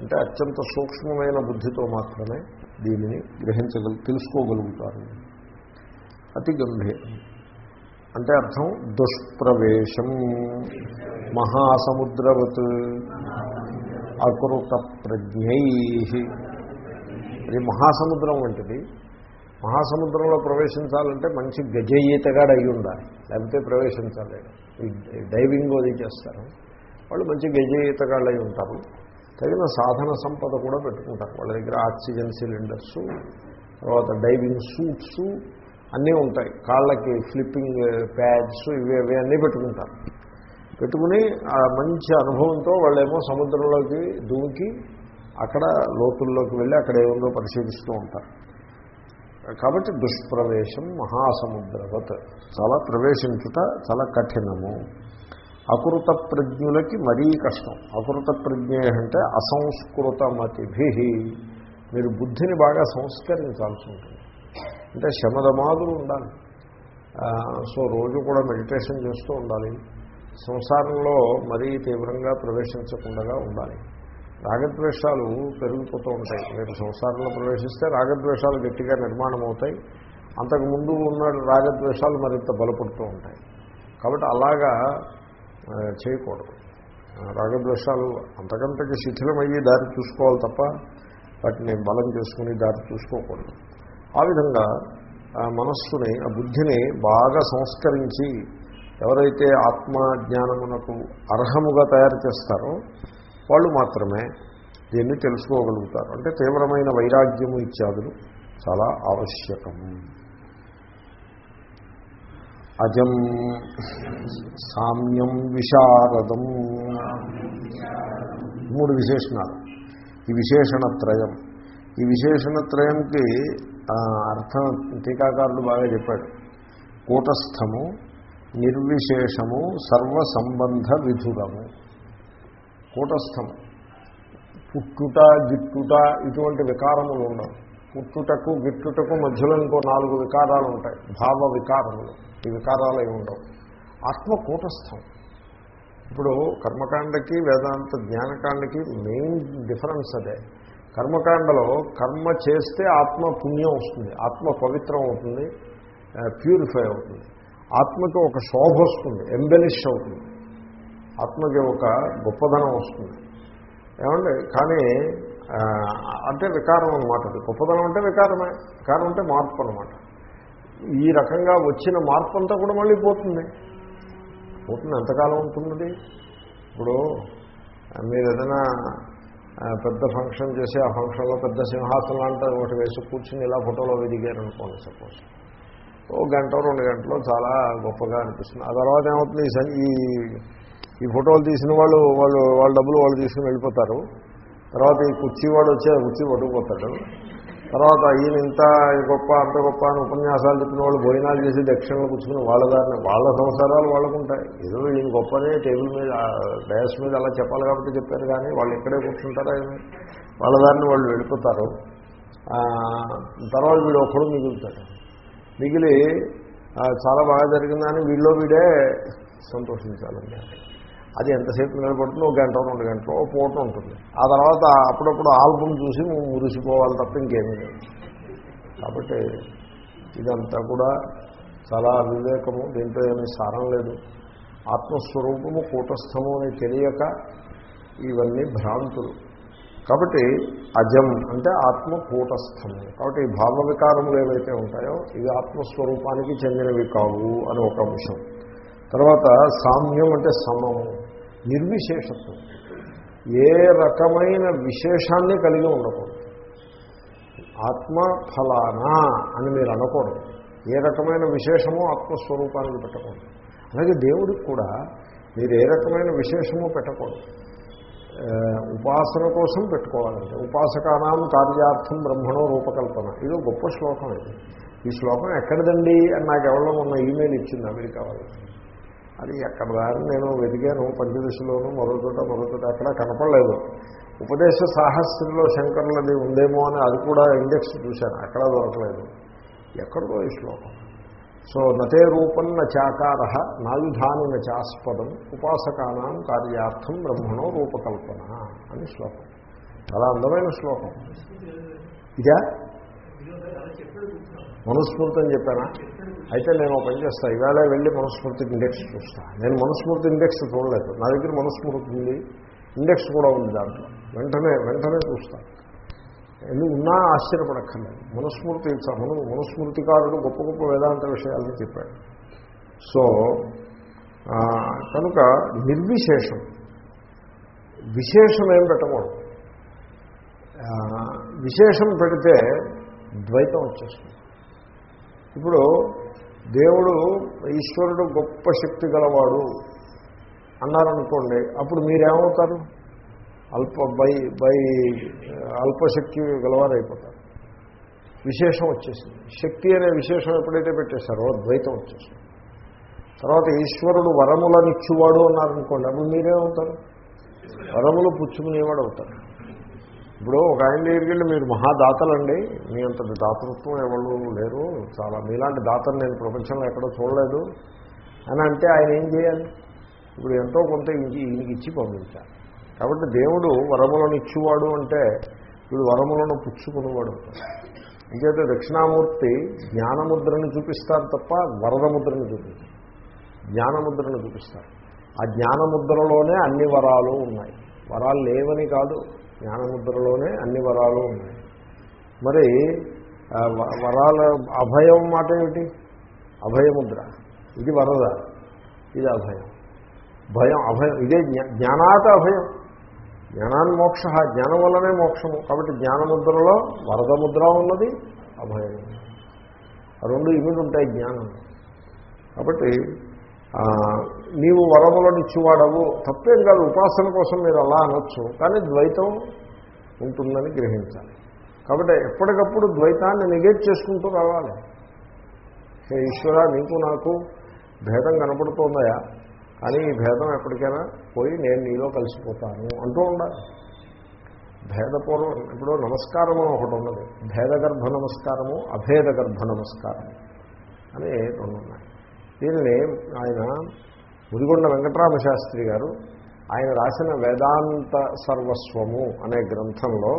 అంటే అత్యంత సూక్ష్మమైన బుద్ధితో మాత్రమే దీనిని గ్రహించగల తెలుసుకోగలుగుతారు. అతి గంభీరం. అంటే అర్థం దుష్ప్రవేశం. మహాసముద్రవత్ అకృత ప్రజ్ఞై అది మహాసముద్రం వంటిది. మహాసముద్రంలో ప్రవేశించాలంటే మంచి గజయీతగాడు అయి ఉండాలి లేకపోతే ప్రవేశించాలి డైవింగ్ అది చేస్తారు. వాళ్ళు మంచి గజయీతగాళ్ళు అయి ఉంటారు తగిన సాధన సంపద కూడా పెట్టుకుంటారు. వాళ్ళ దగ్గర ఆక్సిజన్ సిలిండర్స్ తర్వాత డైవింగ్ సూట్సు అన్నీ ఉంటాయి. కాళ్ళకి ఫ్లిప్పింగ్ ప్యాడ్స్ ఇవి ఇవి అన్నీ పెట్టుకుంటారు. పెట్టుకుని ఆ మంచి అనుభవంతో వాళ్ళేమో సముద్రంలోకి దూకి అక్కడ లోతుల్లోకి వెళ్ళి అక్కడ ఏముందో పరిశీలిస్తూ ఉంటారు. కాబట్టి దుష్ప్రవేశం మహాసముద్రవత్. చాలా ప్రవేశించుట చాలా కఠినము. అకృత ప్రజ్ఞులకి మరీ కష్టం. అకృత ప్రజ్ఞ అంటే అసంస్కృతమతిభి. మీరు బుద్ధిని బాగా సంస్కరించాల్సి ఉంటుంది. అంటే శమదమాదులు ఉండాలి. సో రోజు కూడా మెడిటేషన్ చేస్తూ ఉండాలి. సంసారంలో మరీ తీవ్రంగా ప్రవేశించకుండా ఉండాలి. రాగద్వేషాలు పెరిగిపోతూ ఉంటాయి. మీరు సంసారంలో ప్రవేశిస్తే రాగద్వేషాలు గట్టిగా నిర్మాణం అవుతాయి అంతకుముందు ఉన్న రాగద్వేషాలు మరింత బలపడుతూ ఉంటాయి. కాబట్టి అలాగా చేయకూడదు. రాగద్వేషాలు అంతకంతకి శిథిలమయ్యి దారి చూసుకోవాలి తప్ప వాటిని బలం చేసుకుని దారి చూసుకోకూడదు. ఆ విధంగా ఆ మనస్సుని ఆ బుద్ధిని బాగా సంస్కరించి ఎవరైతే ఆత్మజ్ఞానమునకు అర్హముగా తయారు చేస్తారో వాళ్ళు మాత్రమే దీన్ని తెలుసుకోగలుగుతారు. అంటే తీవ్రమైన వైరాగ్యము ఇత్యాదులు చాలా ఆవశ్యకము అజం సామ్యం విశారదం. మూడు విశేషణాలు. ఈ విశేషణత్రయం ఈ విశేషణత్రయంకి అర్థం టీకాకారులు బాగా చెప్పాడు. కూటస్థము నిర్విశేషము సర్వసంబంధ విధురము కూటస్థము పుట్టుట గిట్టుట ఇటువంటి వికారములు ఉండవు. పుట్టుటకు గిట్టుటకు మధ్యలో ఇంకో నాలుగు వికారాలు ఉంటాయి. భావ వికారములు. ఈ వికారాలు ఏమి ఉండవు. ఆత్మ కూటస్థం. ఇప్పుడు కర్మకాండకి వేదాంత జ్ఞానకాండకి మెయిన్ డిఫరెన్స్ అదే. కర్మకాండలో కర్మ చేస్తే ఆత్మ పుణ్యం వస్తుంది. ఆత్మ పవిత్రం అవుతుంది. ప్యూరిఫై అవుతుంది. ఆత్మకి ఒక శోభ వస్తుంది ఎంబెలిష్ అవుతుంది. ఆత్మకి ఒక గొప్పదనం వస్తుంది. ఏమండి? కానీ అంటే వికారం అనమాట అది. గొప్పదనం అంటే వికారమే. వికారం అంటే మార్పు అనమాట ఈ రకంగా వచ్చిన మార్పు అంతా కూడా మళ్ళీ పోతుంది. పోతుంది. ఎంతకాలం ఉంటుంది ఇప్పుడు మీరు ఏదైనా పెద్ద ఫంక్షన్ చేసి ఆ ఫంక్షన్లో పెద్ద సింహాసనం అంటే ఒకటి వేసి కూర్చుని ఇలా ఫోటోలో వెదిగారు అనుకోండి సపోజ్. ఓ గంట రెండు గంటలో చాలా గొప్పగా అనిపిస్తుంది. ఆ తర్వాత ఏమవుతుంది? ఈ ఈ ఈ ఫోటోలు తీసిన వాళ్ళు వాళ్ళు వాళ్ళ డబ్బులు వాళ్ళు తీసుకుని వెళ్ళిపోతారు. తర్వాత ఈ కుర్చీ వాడు వచ్చి ఆ కుర్చీ పట్టుకుపోతాడు. తర్వాత ఈయన ఇంత గొప్ప అంత గొప్ప అని ఉపన్యాసాలు చెప్పిన వాళ్ళు భోజనాలు చేసి దక్షిణలు కూర్చుని వాళ్ళ దారిని వాళ్ళ సంసారాలు వాళ్ళకు ఉంటాయి. ఏదో ఈయన గొప్పనే టేబుల్ మీద డయాస్ మీద అలా చెప్పాలి కాబట్టి చెప్పారు కానీ వాళ్ళు ఇక్కడే కూర్చుంటారా ఏమి? వాళ్ళ దారిని వాళ్ళు వెళ్ళిపోతారు. తర్వాత వీడు ఒక్కడు మిగులుతాడు. మిగిలి చాలా బాగా జరిగిందని వీళ్ళో వీడే సంతోషించాలండి. అది ఎంతసేపు నిలబడుతుందో ఒక గంట రెండు గంటలో పూట ఉంటుంది. ఆ తర్వాత అప్పుడప్పుడు ఆల్బమ్ చూసి మురిసిపోవాలి తప్ప ఇంకేమీ లేదు. కాబట్టి ఇదంతా కూడా చాలా వివేకము దీంట్లో ఏమీ సారం లేదు. ఆత్మస్వరూపము కూటస్థము అని తెలియక ఇవన్నీ భ్రాంతులు. కాబట్టి అజం అంటే ఆత్మ కూటస్థము కాబట్టి ఈ భావ వికారములు ఏవైతే ఉంటాయో ఇవి ఆత్మస్వరూపానికి చెందినవి కావు అని ఒక అంశం. తర్వాత సామ్యం అంటే సమము నిర్విశేషత్వం. ఏ రకమైన విశేషాన్ని కలిగి ఉండకూడదు. ఆత్మ ఫలానా అని మీరు అనకూడదు. ఏ రకమైన విశేషమో ఆత్మస్వరూపానికి పెట్టకూడదు. అలాగే దేవుడికి కూడా మీరు ఏ రకమైన విశేషమో పెట్టకూడదు. ఉపాసన కోసం పెట్టుకోవాలంటే ఉపాసకానాం కార్యార్థం బ్రహ్మణో రూపకల్పన. ఇది గొప్ప శ్లోకం ఇది. ఈ శ్లోకం ఎక్కడిదండి? అని నాకు ఎవరో మొన్న ఈమెయిల్ ఇచ్చింది అమెరికా వాళ్ళకి అది ఎక్కడ దారి నేను వెతికాను పంచదశలోను మరో చోట మరో చోట ఎక్కడ కనపడలేదు. ఉపదేశ సాహస్యంలో శంకరులది ఉందేమో అని అది కూడా ఇండెక్స్ చూశాను అక్కడ దొరకలేదు. ఎక్కడో ఈ శ్లోకం. సో నతే రూపం చాకార నాయుధాని చాస్పదం ఉపాసకానాం కార్యార్థం బ్రహ్మణో రూపకల్పన అని శ్లోకం. చాలా అందమైన శ్లోకం. ఇదా? మనుస్మృతి అని చెప్పానా? అయితే నేను ఒక పని చేస్తాను ఇవాళ వెళ్ళి మనుస్మృతి ఇండెక్స్ చూస్తాను నేను మనుస్మృతి ఇండెక్స్ చూడలేదు. నా దగ్గర మనుస్మృతి ఉంది. ఇండెక్స్ కూడా ఉంది దాంట్లో. వెంటనే వెంటనే చూస్తాను ఎందుకు ఉన్నా ఆశ్చర్యపడక్కర్లేదు. మనుస్మృతి మను మనుస్మృతికారుడు గొప్ప గొప్ప వేదాంత విషయాలను చెప్పాడు. సో కనుక నిర్విశేషం. విశేషం ఏం పెట్టకూడదు. విశేషం పెడితే ద్వైతం వచ్చేస్తుంది. ఇప్పుడు దేవుడు ఈశ్వరుడు గొప్ప శక్తి గలవాడు అన్నారనుకోండి అప్పుడు మీరేమవుతారు? అల్ప బై బై అల్పశక్తి గలవారు అయిపోతారు విశేషం వచ్చేసింది. శక్తి అనే విశేషం ఎప్పుడైతే పెట్టేశారో ద్వైతం వచ్చేసింది. తర్వాత ఈశ్వరుడు వరములనిచ్చువాడు అన్నారనుకోండి అప్పుడు మీరేమవుతారు వరములు పుచ్చుకునేవాడు అవుతారు. ఇప్పుడు ఒక ఆయన దగ్గరికి వెళ్ళి మీరు మహాదాతలండి మీ అంతటి దాతృత్వం ఎవరు లేరు చాలా మీలాంటి దాతను నేను ప్రపంచంలో ఎక్కడో చూడలేదు అని అంటే ఆయన ఏం చేయాలి? ఇప్పుడు ఎంతో కొంత ఇంటికి ఈయనకి ఇచ్చి పంపించాలి. కాబట్టి దేవుడు వరములను ఇచ్చేవాడు అంటే వీడు వరములను పుచ్చుకునేవాడు. అవుతాడు. ఇంకైతే దక్షిణామూర్తి జ్ఞానముద్రను చూపిస్తారు తప్ప వరదముద్రను చూపిస్తారు జ్ఞానముద్రను చూపిస్తారు. ఆ జ్ఞానముద్రలోనే అన్ని వరాలు ఉన్నాయి. వరాలు లేవని కాదు జ్ఞానముద్రలోనే అన్ని వరాలు ఉన్నాయి. మరి వ- వరాల అభయం మాట ఏమిటి? అభయముద్ర. ఇది వరద ఇది అభయం. భయం అభయం ఇదే జ్ఞా జ్ఞానాత అభయం. జ్ఞానాన్ని మోక్ష జ్ఞానం వల్లనే మోక్షము. కాబట్టి జ్ఞానముద్రలో వరద ముద్ర ఉన్నది అభయం. రెండు ఇమిడి ఉంటాయి జ్ఞానం. కాబట్టి నీవు వరములను ఇచ్చివాడవు తప్పేం కాదు ఉపాసన కోసం మీరు అలా అనొచ్చు కానీ ద్వైతం ఉంటుందని గ్రహించాలి. కాబట్టి ఎప్పటికప్పుడు ద్వైతాన్ని నెగెట్ చేసుకుంటూ రావాలి. హే ఈశ్వర నీకు నాకు భేదం కనపడుతోందయా? కానీ ఈ భేదం ఎప్పటికైనా పోయి నేను నీలో కలిసిపోతాను అంటూ ఉండాలి. భేదపూర్వం ఇప్పుడు నమస్కారము ఒకటి ఉన్నది. భేదగర్భ నమస్కారము అభేదగర్భ నమస్కారము అని రెండు ఉన్నాయి దీనిని ఆయన ముదిగొండ వెంకటరామ శాస్త్రి గారు ఆయన రాసిన వేదాంత సర్వస్వము అనే గ్రంథంలో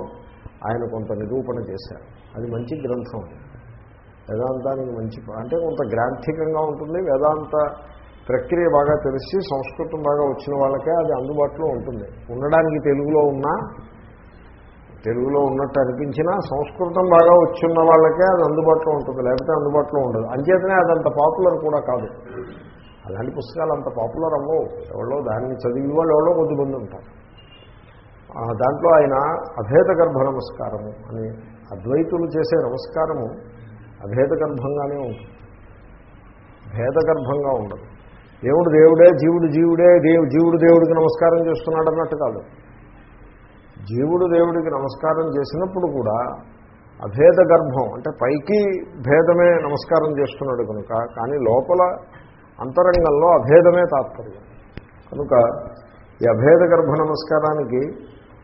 ఆయన కొంత నిరూపణ చేశారు. అది మంచి గ్రంథం. వేదాంతానికి మంచి అంటే కొంత గ్రాంథికంగా ఉంటుంది. వేదాంత ప్రక్రియ బాగా తెలిసి సంస్కృతం బాగా వచ్చిన వాళ్ళకే అది అందుబాటులో ఉంటుంది. ఉండడానికి తెలుగులో ఉన్నా తెలుగులో ఉన్నట్టు అనిపించినా సంస్కృతం బాగా వచ్చిన వాళ్ళకే అది అందుబాటులో ఉంటుంది. లేకపోతే అందుబాటులో ఉండదు. అంచేతనే అది అంత పాపులర్ కూడా కాదు. అలాంటి పుస్తకాలు అంత పాపులర్ అవ్వవు. ఎవరో దాన్ని చదివిన వాళ్ళు ఎవరో కొద్దిమంది ఉంటారు. దాంట్లో ఆయన అభేద గర్భ నమస్కారము అని అద్వైతులు చేసే నమస్కారము అభేద గర్భంగానే ఉంటుంది. భేదగర్భంగా ఉండదు. దేవుడు దేవుడే జీవుడు జీవుడే దేవు జీవుడు దేవుడికి నమస్కారం చేస్తున్నాడు అన్నట్టు కాదు. జీవుడు దేవుడికి నమస్కారం చేసినప్పుడు కూడా అభేద గర్భం అంటే పైకి భేదమే నమస్కారం చేస్తున్నాడు కనుక కానీ లోపల అంతరంగంలో అభేదమే తాత్పర్యం. కనుక ఈ అభేద గర్భ నమస్కారానికి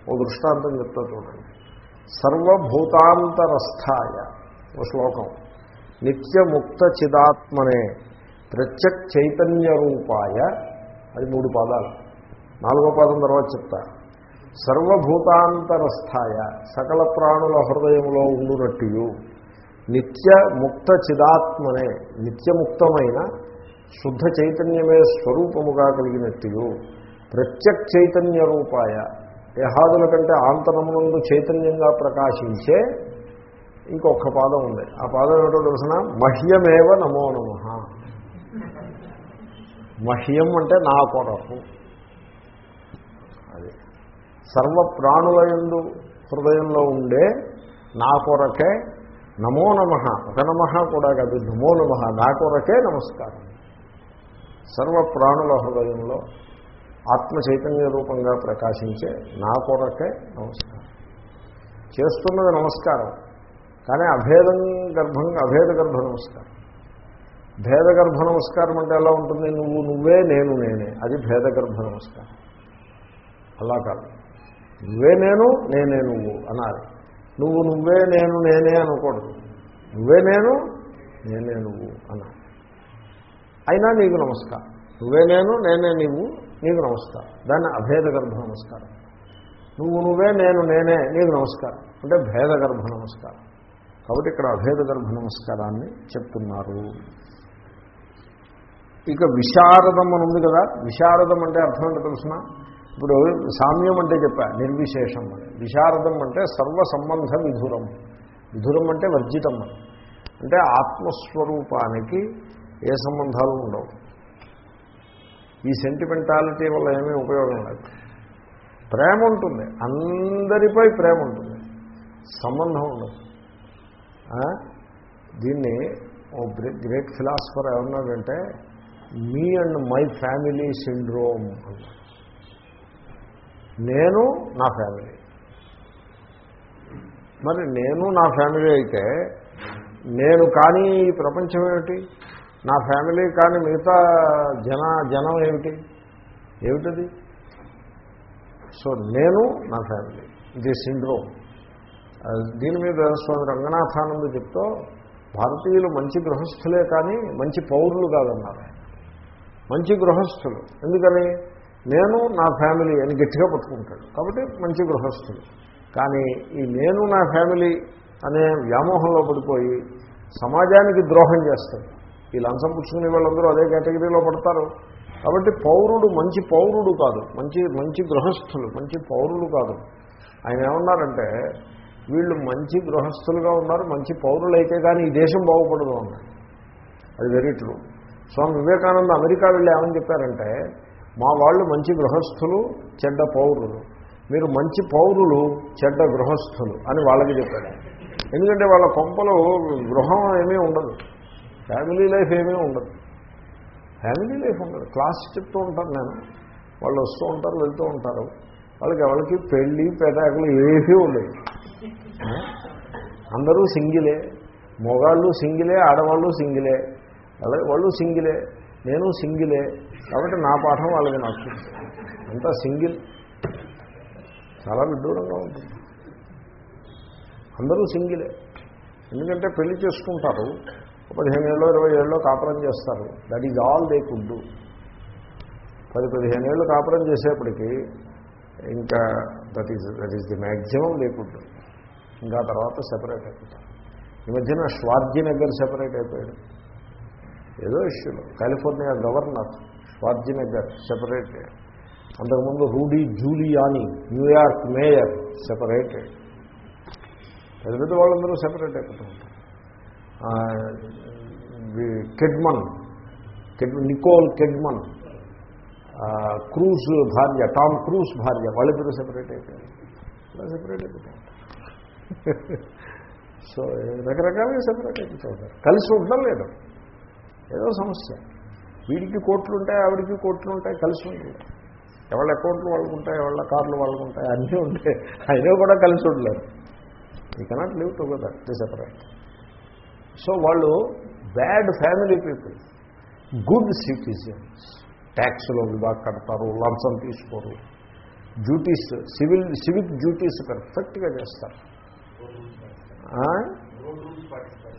ఓ దృష్టాంతం చెప్తా చూడండి. సర్వభూతాంతరస్థాయ ఓ శ్లోకం. నిత్యముక్త చిదాత్మనే ప్రత్యక్ చైతన్య రూపాయ అది మూడు పాదాలు. నాలుగో పాదం తర్వాత చెప్తా. సర్వభూతాంతరస్థాయ సకల ప్రాణుల హృదయంలో ఉండునట్టు నిత్య ముక్త చిదాత్మనే నిత్యముక్తమైన శుద్ధ చైతన్యమే స్వరూపముగా కలిగినట్టు ప్రత్యక్ చైతన్య రూపాయ దేహాదుల కంటే ఆంతరమునందు చైతన్యంగా ప్రకాశించే ఇంకొక పాదం ఉంది. ఆ పాదం ఏమిటో తెలిసిన? మహ్యమేవ నమో నమ. మహ్యం అంటే నా కొరకు. అది. సర్వ ప్రాణుల యందు హృదయంలో ఉండే నా కొరకే నమో నమ. ఒక నమ కూడా కాదు నమో నమ. నా కొరకే నమస్కారం. సర్వ ప్రాణుల హృదయంలో ఆత్మ చైతన్య రూపంగా ప్రకాశించే నా కొరకే నమస్కారం. చేస్తున్నది నమస్కారం. కానీ అభేదం గర్భంగా అభేద గర్భ నమస్కారం. భేద గర్భ నమస్కారం అంటే ఎలా ఉంటుంది? నువ్వు నువ్వే నేను నేనే. అది భేద గర్భ నమస్కారం. అలా కాదు. నువ్వే నేను నేనే నువ్వు అనాలి. నువ్వు నువ్వే నేను నేనే అనకూడదు. నువ్వే నేను నేనే నువ్వు అన్నా అయినా నీకు నమస్కారం. నువ్వే నేను నేనే నీవు నీకు నమస్కారం. దాన్ని అభేద గర్భ నమస్కారం. నువ్వు నువ్వే నేను నేనే నీకు నమస్కారం. అంటే భేద గర్భ నమస్కారం. కాబట్టి ఇక్కడ అభేద గర్భ నమస్కారాన్ని చెప్తున్నారు. ఇక విశారదం అని ఉంది కదా విశారదం అంటే అర్థం ఏంటో తెలుసిన? ఇప్పుడు సామ్యం అంటే చెప్పా నిర్విశేషం అని. విశారదం అంటే సర్వ సంబంధ విధురం. విధురం అంటే వర్జితం అని. అంటే ఆత్మస్వరూపానికి ఏ సంబంధాలు ఉండవు. ఈ సెంటిమెంటాలిటీ వల్ల ఏమీ ఉపయోగం లేదు. ప్రేమ ఉంటుంది అందరిపై ప్రేమ ఉంటుంది. సంబంధం ఉండదు. దీన్ని ఓ గ్రేట్ ఫిలాసఫర్ ఏమన్నాడంటే me and my family syndrome. అన్నాడు నేను నా ఫ్యామిలీ. మరి నేను నా ఫ్యామిలీ అయితే నేను కానీ ఈ ప్రపంచం ఏమిటి? నా ఫ్యామిలీ కానీ మిగతా జన జనం ఏమిటి? ఏమిటది? సో నేను నా ఫ్యామిలీ. ఇది సిండ్రోమ్. దీని మీద స్వామి రంగనాథానంద చెప్తూ భారతీయులు మంచి గృహస్థులే కానీ మంచి పౌరులు కాదన్నారు మంచి గృహస్థులు. ఎందుకని? నేను నా ఫ్యామిలీ అని గట్టిగా పట్టుకుంటాడు. కాబట్టి మంచి గృహస్థులు. కానీ ఈ నేను నా ఫ్యామిలీ అనే వ్యామోహంలో పడిపోయి సమాజానికి ద్రోహం చేస్తాడు. ఈ లంచం పుచ్చుకునే వాళ్ళందరూ అదే కేటగిరీలో పడతారు. కాబట్టి పౌరుడు మంచి పౌరుడు కాదు. మంచి మంచి గృహస్థులు మంచి పౌరులు కాదు. ఆయన ఏమన్నారంటే వీళ్ళు మంచి గృహస్థులుగా ఉన్నారు మంచి పౌరులైతే కానీ ఈ దేశం బాగుపడదు అన్నారు అది very true Swami Vivekananda America వెళ్ళి ఏమని చెప్పారంటే మా వాళ్ళు మంచి గృహస్థులు చెడ్డ పౌరులు. మీరు మంచి పౌరులు చెడ్డ గృహస్థులు అని వాళ్ళకి చెప్పారు. ఎందుకంటే వాళ్ళ కొంపలో గృహం ఏమీ ఉండదు. ఫ్యామిలీ లైఫ్ ఏమీ ఉండదు. ఫ్యామిలీ లైఫ్ ఉండదు. క్లాస్ చెప్తూ ఉంటాను నేను. వాళ్ళు వస్తూ ఉంటారు వెళ్తూ ఉంటారు. వాళ్ళకి ఎవరికి పెళ్ళి పెటాకులు ఏవీ ఉండవు. అందరూ సింగిలే. మొగాళ్ళు సింగిలే ఆడవాళ్ళు సింగిలే. వాళ్ళు సింగిలే నేను సింగిలే కాబట్టి నా పాఠం వాళ్ళకి నాకు అంతా సింగిల్. చాలా విడ్డూరంగా ఉంటుంది. అందరూ సింగిలే. ఎందుకంటే పెళ్ళి చేసుకుంటారు పదిహేను ఏళ్ళు ఇరవై ఏళ్ళలో కాపురం చేస్తారు. That is all they could పది పదిహేను ఏళ్ళు కాపురం చేసేప్పటికీ ఇంకా that is that is the maximum they could ఇంకా తర్వాత సెపరేట్ అయిపోతారు. ఈ మధ్యన స్వార్జీ నగర్ సెపరేట్ అయిపోయాడు ఏదో ఇష్యూలో California governor Schwarzenegger separated separate అంతకుముందు Rudy Giuliani New York mayor separated పెద్ద పెద్ద వాళ్ళందరూ సెపరేట్ అయిపోతూ ఉంటారు కెడ్మన్ కెడ్ నికోల్ కెడ్మన్ క్రూస్ క్రూజ్ భార్య టామ్ క్రూజ్ భార్య వాళ్ళిద్దరూ సెపరేట్ అయిపోయారు సెపరేట్ అయిపోతూ సో రకరకాలుగా సెపరేట్ అయిపోతూ ఉంటారు కలిసి ఉండడం లేదు. ఏదో సమస్య. వీడికి కోట్లు ఉంటాయి ఆవిడికి కోట్లు ఉంటాయి కలిసి ఉంటుంది ఎవళ్ళ అకౌంట్లు వాళ్ళకు ఉంటాయి ఎవళ్ళ కార్లు వాళ్ళకు ఉంటాయి అన్నీ ఉంటాయి. అయినా కూడా కలిసి ఉండలేరు. You cannot live together the separate so వాళ్ళు bad family people good citizens ట్యాక్స్లో బాగా కడతారు లంచం తీసుకోరు. డ్యూటీస్ సివిల్ సివిక్ డ్యూటీస్ పర్ఫెక్ట్గా చేస్తారు?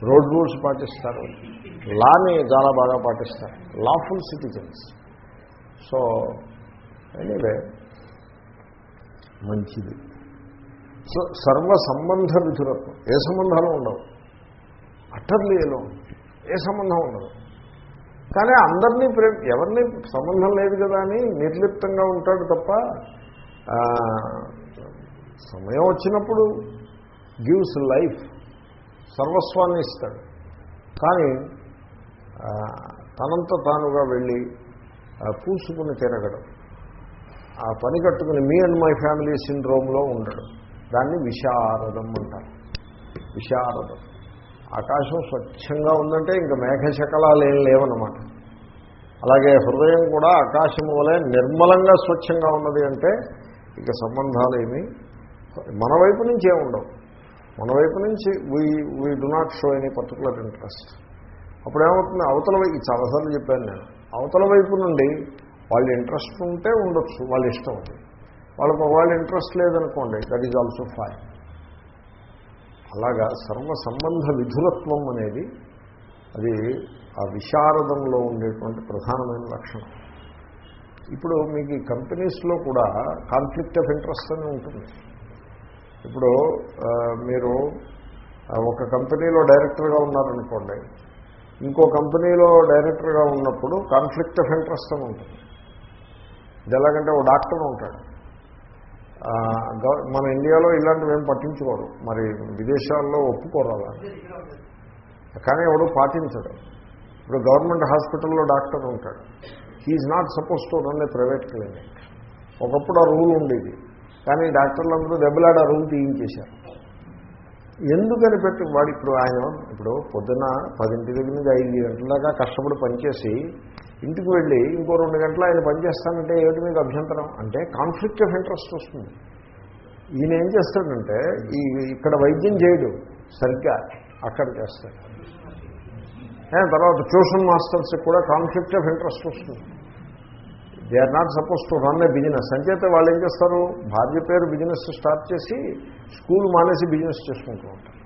రోడ్ రూల్స్ పాటిస్తారు. లాని చాలా బాగా పాటిస్తారు. లాఫుల్ సిటిజన్స్ సో ఎనీవే మంచిది. సో సర్వ సంబంధ విధురత్వం ఏ సంబంధాలు ఉండవు. అటర్లీ ఏ సంబంధం ఉండదు. కానీ అందరినీ ప్రేమ ఎవరిని సంబంధం లేదు కదా అని నిర్లిప్తంగా ఉంటాడు తప్ప సమయం వచ్చినప్పుడు గివ్స్ లైఫ్ సర్వస్వాన్ని ఇస్తాడు. కానీ తనంత తానుగా వెళ్ళి పూసుకుని తిరగడం. ఆ పని కట్టుకుని మీ అండ్ మై ఫ్యామిలీ సిండ్రోమ్లో ఉండడం. దాన్ని విశారదం అంటారు. విశారదం. ఆకాశం స్వచ్ఛంగా ఉందంటే ఇంకా మేఘశకలాలు ఏం లేవన్నమాట. అలాగే హృదయం కూడా ఆకాశం వలె నిర్మలంగా స్వచ్ఛంగా ఉన్నది అంటే ఇక సంబంధాలు ఏమీ మన వైపు నుంచి ఉండవు. మన వైపు నుంచి we we do not show any particular interest అప్పుడేమవుతుంది? అవతల వైపు చాలాసార్లు చెప్పాను నేను. అవతల వైపు నుండి వాళ్ళ ఇంట్రెస్ట్ ఉంటే ఉండొచ్చు వాళ్ళ ఇష్టం అది. వాళ్ళకు వాళ్ళ ఇంట్రెస్ట్ లేదనుకోండి దట్ ఈజ్ ఆల్సో ఫైన్ అలాగా సర్వ సంబంధ విధులత్వం అనేది అది ఆ విశారదంలో ఉండేటువంటి ప్రధానమైన లక్షణం. ఇప్పుడు మీకు ఈ కంపెనీస్లో కూడా కాన్ఫ్లిక్ట్ ఆఫ్ ఇంట్రెస్ట్ అని ఉంటుంది. ఇప్పుడు మీరు ఒక కంపెనీలో డైరెక్టర్గా ఉన్నారనుకోండి ఇంకో కంపెనీలో డైరెక్టర్గా ఉన్నప్పుడు కాన్ఫ్లిక్ట్ ఆఫ్ ఇంట్రెస్ట్ అని ఉంటుంది. ఇది ఎలాగంటే ఓ డాక్టర్ ఉంటాడు. మన ఇండియాలో ఇలాంటివి ఏం పట్టించుకోరు. మరి విదేశాల్లో ఒప్పుకోరు అలా. కానీ ఎవడు పాటించడు. ఇప్పుడు గవర్నమెంట్ హాస్పిటల్లో డాక్టర్ ఉంటాడు. He is not suppose to run a private clinic ఒకప్పుడు ఆ రూల్ ఉండేది. కానీ డాక్టర్లందరూ దెబ్బలాడ ఆ రూల్ తీయించేశారు. ఎందుకని పెట్టి వాడు ఇప్పుడు ఆయన ఇప్పుడు పొద్దున పదింటి దగ్గర నుంచి ఐదు గంటల దాకా కష్టపడి పనిచేసి ఇంటికి వెళ్ళి ఇంకో రెండు గంటలు ఆయన పనిచేస్తానంటే ఏమిటి మీకు అభ్యంతరం? అంటే కాన్ఫ్లిక్ట్ ఆఫ్ ఇంట్రెస్ట్ వస్తుంది. ఈయన ఏం చేస్తాడంటే ఈ ఇక్కడ వైద్యం చేయడు సరిగ్గా అక్కడ చేస్తాడు. తర్వాత ట్యూషన్ మాస్టర్స్కి కూడా కాన్ఫ్లిక్ట్ ఆఫ్ ఇంట్రెస్ట్ వస్తుంది. They are not suppose to run a business అంచేతే వాళ్ళు ఏం చేస్తారు? భార్య పేరు బిజినెస్ స్టార్ట్ చేసి స్కూల్ మానేసి బిజినెస్ చేసుకుంటూ ఉంటారు.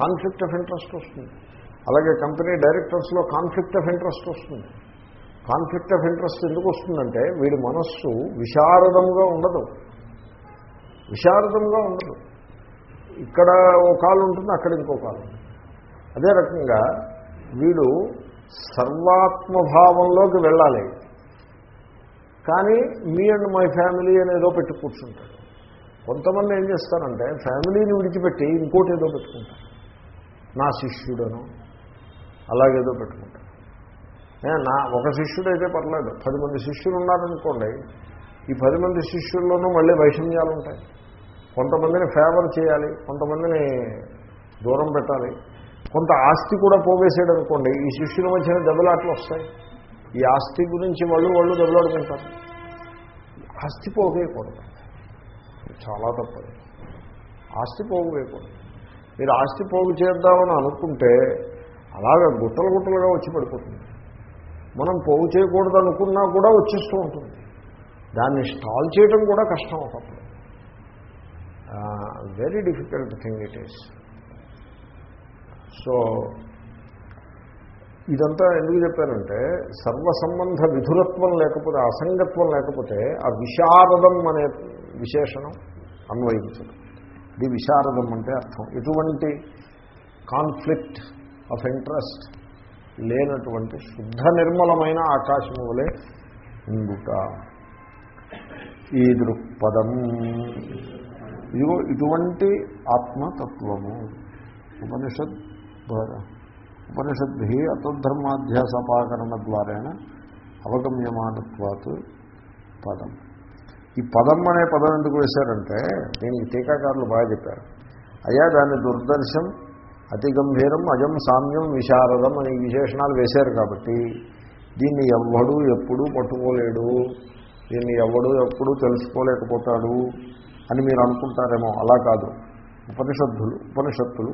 కాన్ఫ్లిక్ట్ ఆఫ్ ఇంట్రెస్ట్ వస్తుంది. అలాగే కంపెనీ డైరెక్టర్స్లో కాన్ఫ్లిక్ట్ ఆఫ్ ఇంట్రెస్ట్ వస్తుంది. కాన్ఫ్లిక్ట్ ఆఫ్ ఇంట్రెస్ట్ ఎందుకు వస్తుందంటే వీడి మనస్సు విశారదంగా ఉండదు. విశారదంగా ఉండదు. ఇక్కడ ఓ కాలు ఉంటుంది అక్కడ ఇంకో కాలు ఉంటుంది. అదే రకంగా వీడు సర్వాత్మభావంలోకి వెళ్ళాలి. కానీ మీ అండ్ మై ఫ్యామిలీ అనేదో పెట్టి కూర్చుంటాడు కొంతమంది ఏం చేస్తారంటే ఫ్యామిలీని విడిచిపెట్టి ఇంకోటి ఏదో పెట్టుకుంటారు. నా శిష్యుడను అలాగేదో పెట్టుకుంటారు. నా ఒక శిష్యుడైతే పర్లేదు. పది మంది శిష్యులు ఉన్నారనుకోండి ఈ పది మంది శిష్యుల్లోనూ మళ్ళీ వైషమ్యాలు ఉంటాయి. కొంతమందిని ఫేవర్ చేయాలి కొంతమందిని దూరం పెట్టాలి. కొంత ఆస్తి కూడా పోవేసాడు అనుకోండి ఈ శిష్యుల మధ్యన దెబ్బలాట్లు వస్తాయి. ఈ ఆస్తి గురించి వాళ్ళు వాళ్ళు దెబ్బలాడుకుంటారు ఆస్తి పోగేయకూడదు. చాలా తప్పదు. ఆస్తి పోగేయకూడదు. మీరు ఆస్తి పోగు చేద్దామని అనుకుంటే అలాగ గుట్టలు గుట్టలుగా వచ్చి పడిపోతుంది. మనం పోగు చేయకూడదు అనుకున్నా కూడా వచ్చేస్తూ ఉంటుంది. దాన్ని స్టాల్ చేయడం కూడా కష్టం ఒకప్పుడు very difficult thing it is so ఇదంతా ఎందుకు చెప్పారంటే సర్వసంబంధ విధురత్వం లేకపోతే అసంగత్వం లేకపోతే ఆ విశారదం అనే విశేషణం అన్వయించదు. ఇది విశారదం అంటే అర్థం. ఎటువంటి కాన్ఫ్లిక్ట్ ఆఫ్ ఇంట్రెస్ట్ లేనటువంటి శుద్ధ నిర్మలమైన ఆకాశము వలె ఉండుట. ఈ దృక్పథం ఇదిగో ఇటువంటి ఆత్మతత్వము. ఉపనిషద్ ద్వారా ఉపనిషద్భి అతద్ధర్మాధ్యాసపాకరణ ద్వారాన అవగమ్యమానత్వాత్ పదం. ఈ పదం అనే పదం ఎందుకు వేశారంటే దీనికి టీకాకారులు బాగా చెప్పారు. అయ్యా దాన్ని దుర్దర్శం అతి గంభీరం అజం సామ్యం విశారదం అని విశేషణాలు వేశారు కాబట్టి దీన్ని ఎవ్వడు ఎప్పుడూ పట్టుకోలేడు దీన్ని ఎవడు ఎప్పుడూ తెలుసుకోలేకపోతాడు అని మీరు అనుకుంటారేమో. అలా కాదు. ఉపనిషత్తులు ఉపనిషత్తులు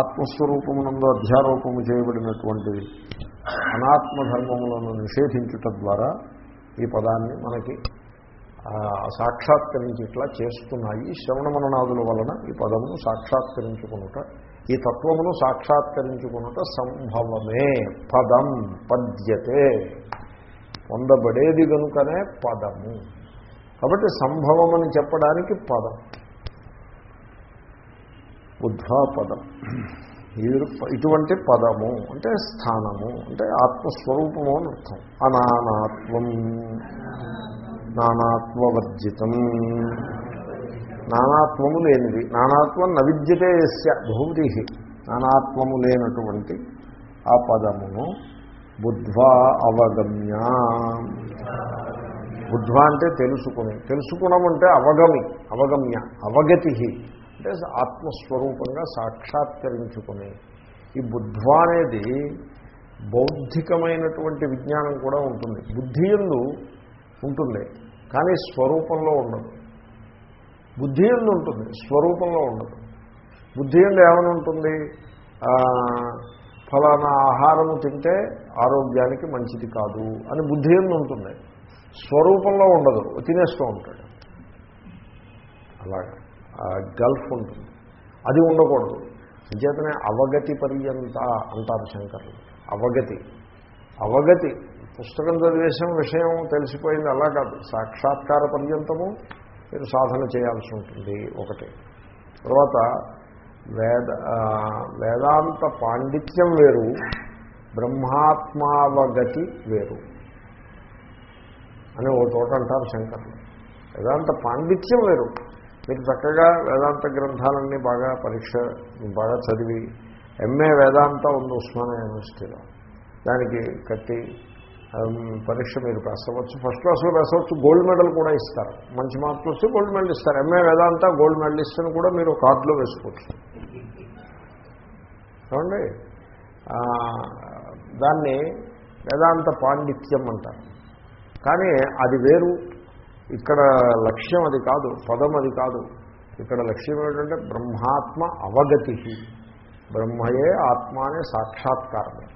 ఆత్మస్వరూపమునందు అధ్యారోపము చేయబడినటువంటి అనాత్మధర్మములను నిషేధించుట ద్వారా ఈ పదాన్ని మనకి సాక్షాత్కరించేట్లా చేస్తున్నాయి. శ్రవణ మననాదుల వలన ఈ పదమును సాక్షాత్కరించుకునుట ఈ తత్వమును సాక్షాత్కరించుకునుట సంభవమే. పదం పద్యతే. పొందబడేది కనుకనే పదము. కాబట్టి సంభవం అని చెప్పడానికి పదం. బుద్ధా పదం ఇటువంటి పదము అంటే స్థానము అంటే ఆత్మస్వరూపము అని అర్థం. అనానాత్వం. నానాత్వవర్జితం నానాత్వము లేనిది. నానాత్వం నవిద్యతే ఎస్య బహువ్రీ నానాత్వము లేనటువంటి ఆ పదమును బుద్ధ్వా అవగమ్య. బుద్ధ్వా అంటే తెలుసుకుని. తెలుసుకున్నాం అంటే అవగమి అవగమ్య అవగతి అంటే ఆత్మస్వరూపంగా సాక్షాత్కరించుకుని. ఈ బుద్ధ్వా అనేది బౌద్ధికమైనటువంటి విజ్ఞానం కూడా ఉంటుంది. బుద్ధి ఎందు ఉంటుంది కానీ స్వరూపంలో ఉండదు. బుద్ధి ఎందు ఉంటుంది స్వరూపంలో ఉండదు. బుద్ధి ఎందు ఏమని ఉంటుంది? ఫలానా ఆహారము తింటే ఆరోగ్యానికి మంచిది కాదు అని బుద్ధి ఎందు ఉంటుంది. స్వరూపంలో ఉండదు తినేస్తూ ఉంటాడు. అలాగా. గల్ఫ్ ఉంటుంది. అది ఉండకూడదు. అంచేతనే అవగతి పర్యంత అంటారు శంకరులు. అవగతి. అవగతి. పుస్తకం చదివేశం విషయం తెలిసిపోయింది అలా కాదు. సాక్షాత్కార పర్యంతము మీరు సాధన చేయాల్సి ఉంటుంది ఒకటి. తర్వాత వేద వేదాంత పాండిత్యం వేరు బ్రహ్మాత్మావగతి వేరు అని ఓ చోట అంటారు శంకర్లు. వేదాంత పాండిత్యం వేరు. మీరు చక్కగా వేదాంత గ్రంథాలన్నీ బాగా పరీక్ష బాగా చదివి ఎంఏ వేదాంత ఉంది ఉస్మానియా యూనివర్సిటీలో. దానికి కట్టి పరీక్ష మీరు పెసవచ్చు ఫస్ట్ క్లాస్లో పెసవచ్చు గోల్డ్ మెడల్ కూడా ఇస్తారు. మంచి మార్కులు వస్తే గోల్డ్ మెడల్ ఇస్తారు. ఎంఏ వేదాంత గోల్డ్ మెడల్ అని కూడా మీరు కార్డులో వేసుకోవచ్చు. చూడండి దాన్ని వేదాంత పాండిత్యం అంటారు. కానీ అది వేరు. ఇక్కడ లక్ష్యం అది కాదు పదం అది కాదు. ఇక్కడ లక్ష్యం ఏమిటంటే బ్రహ్మాత్మ అవగతి. బ్రహ్మయే ఆత్మ అనే సాక్షాత్కారమే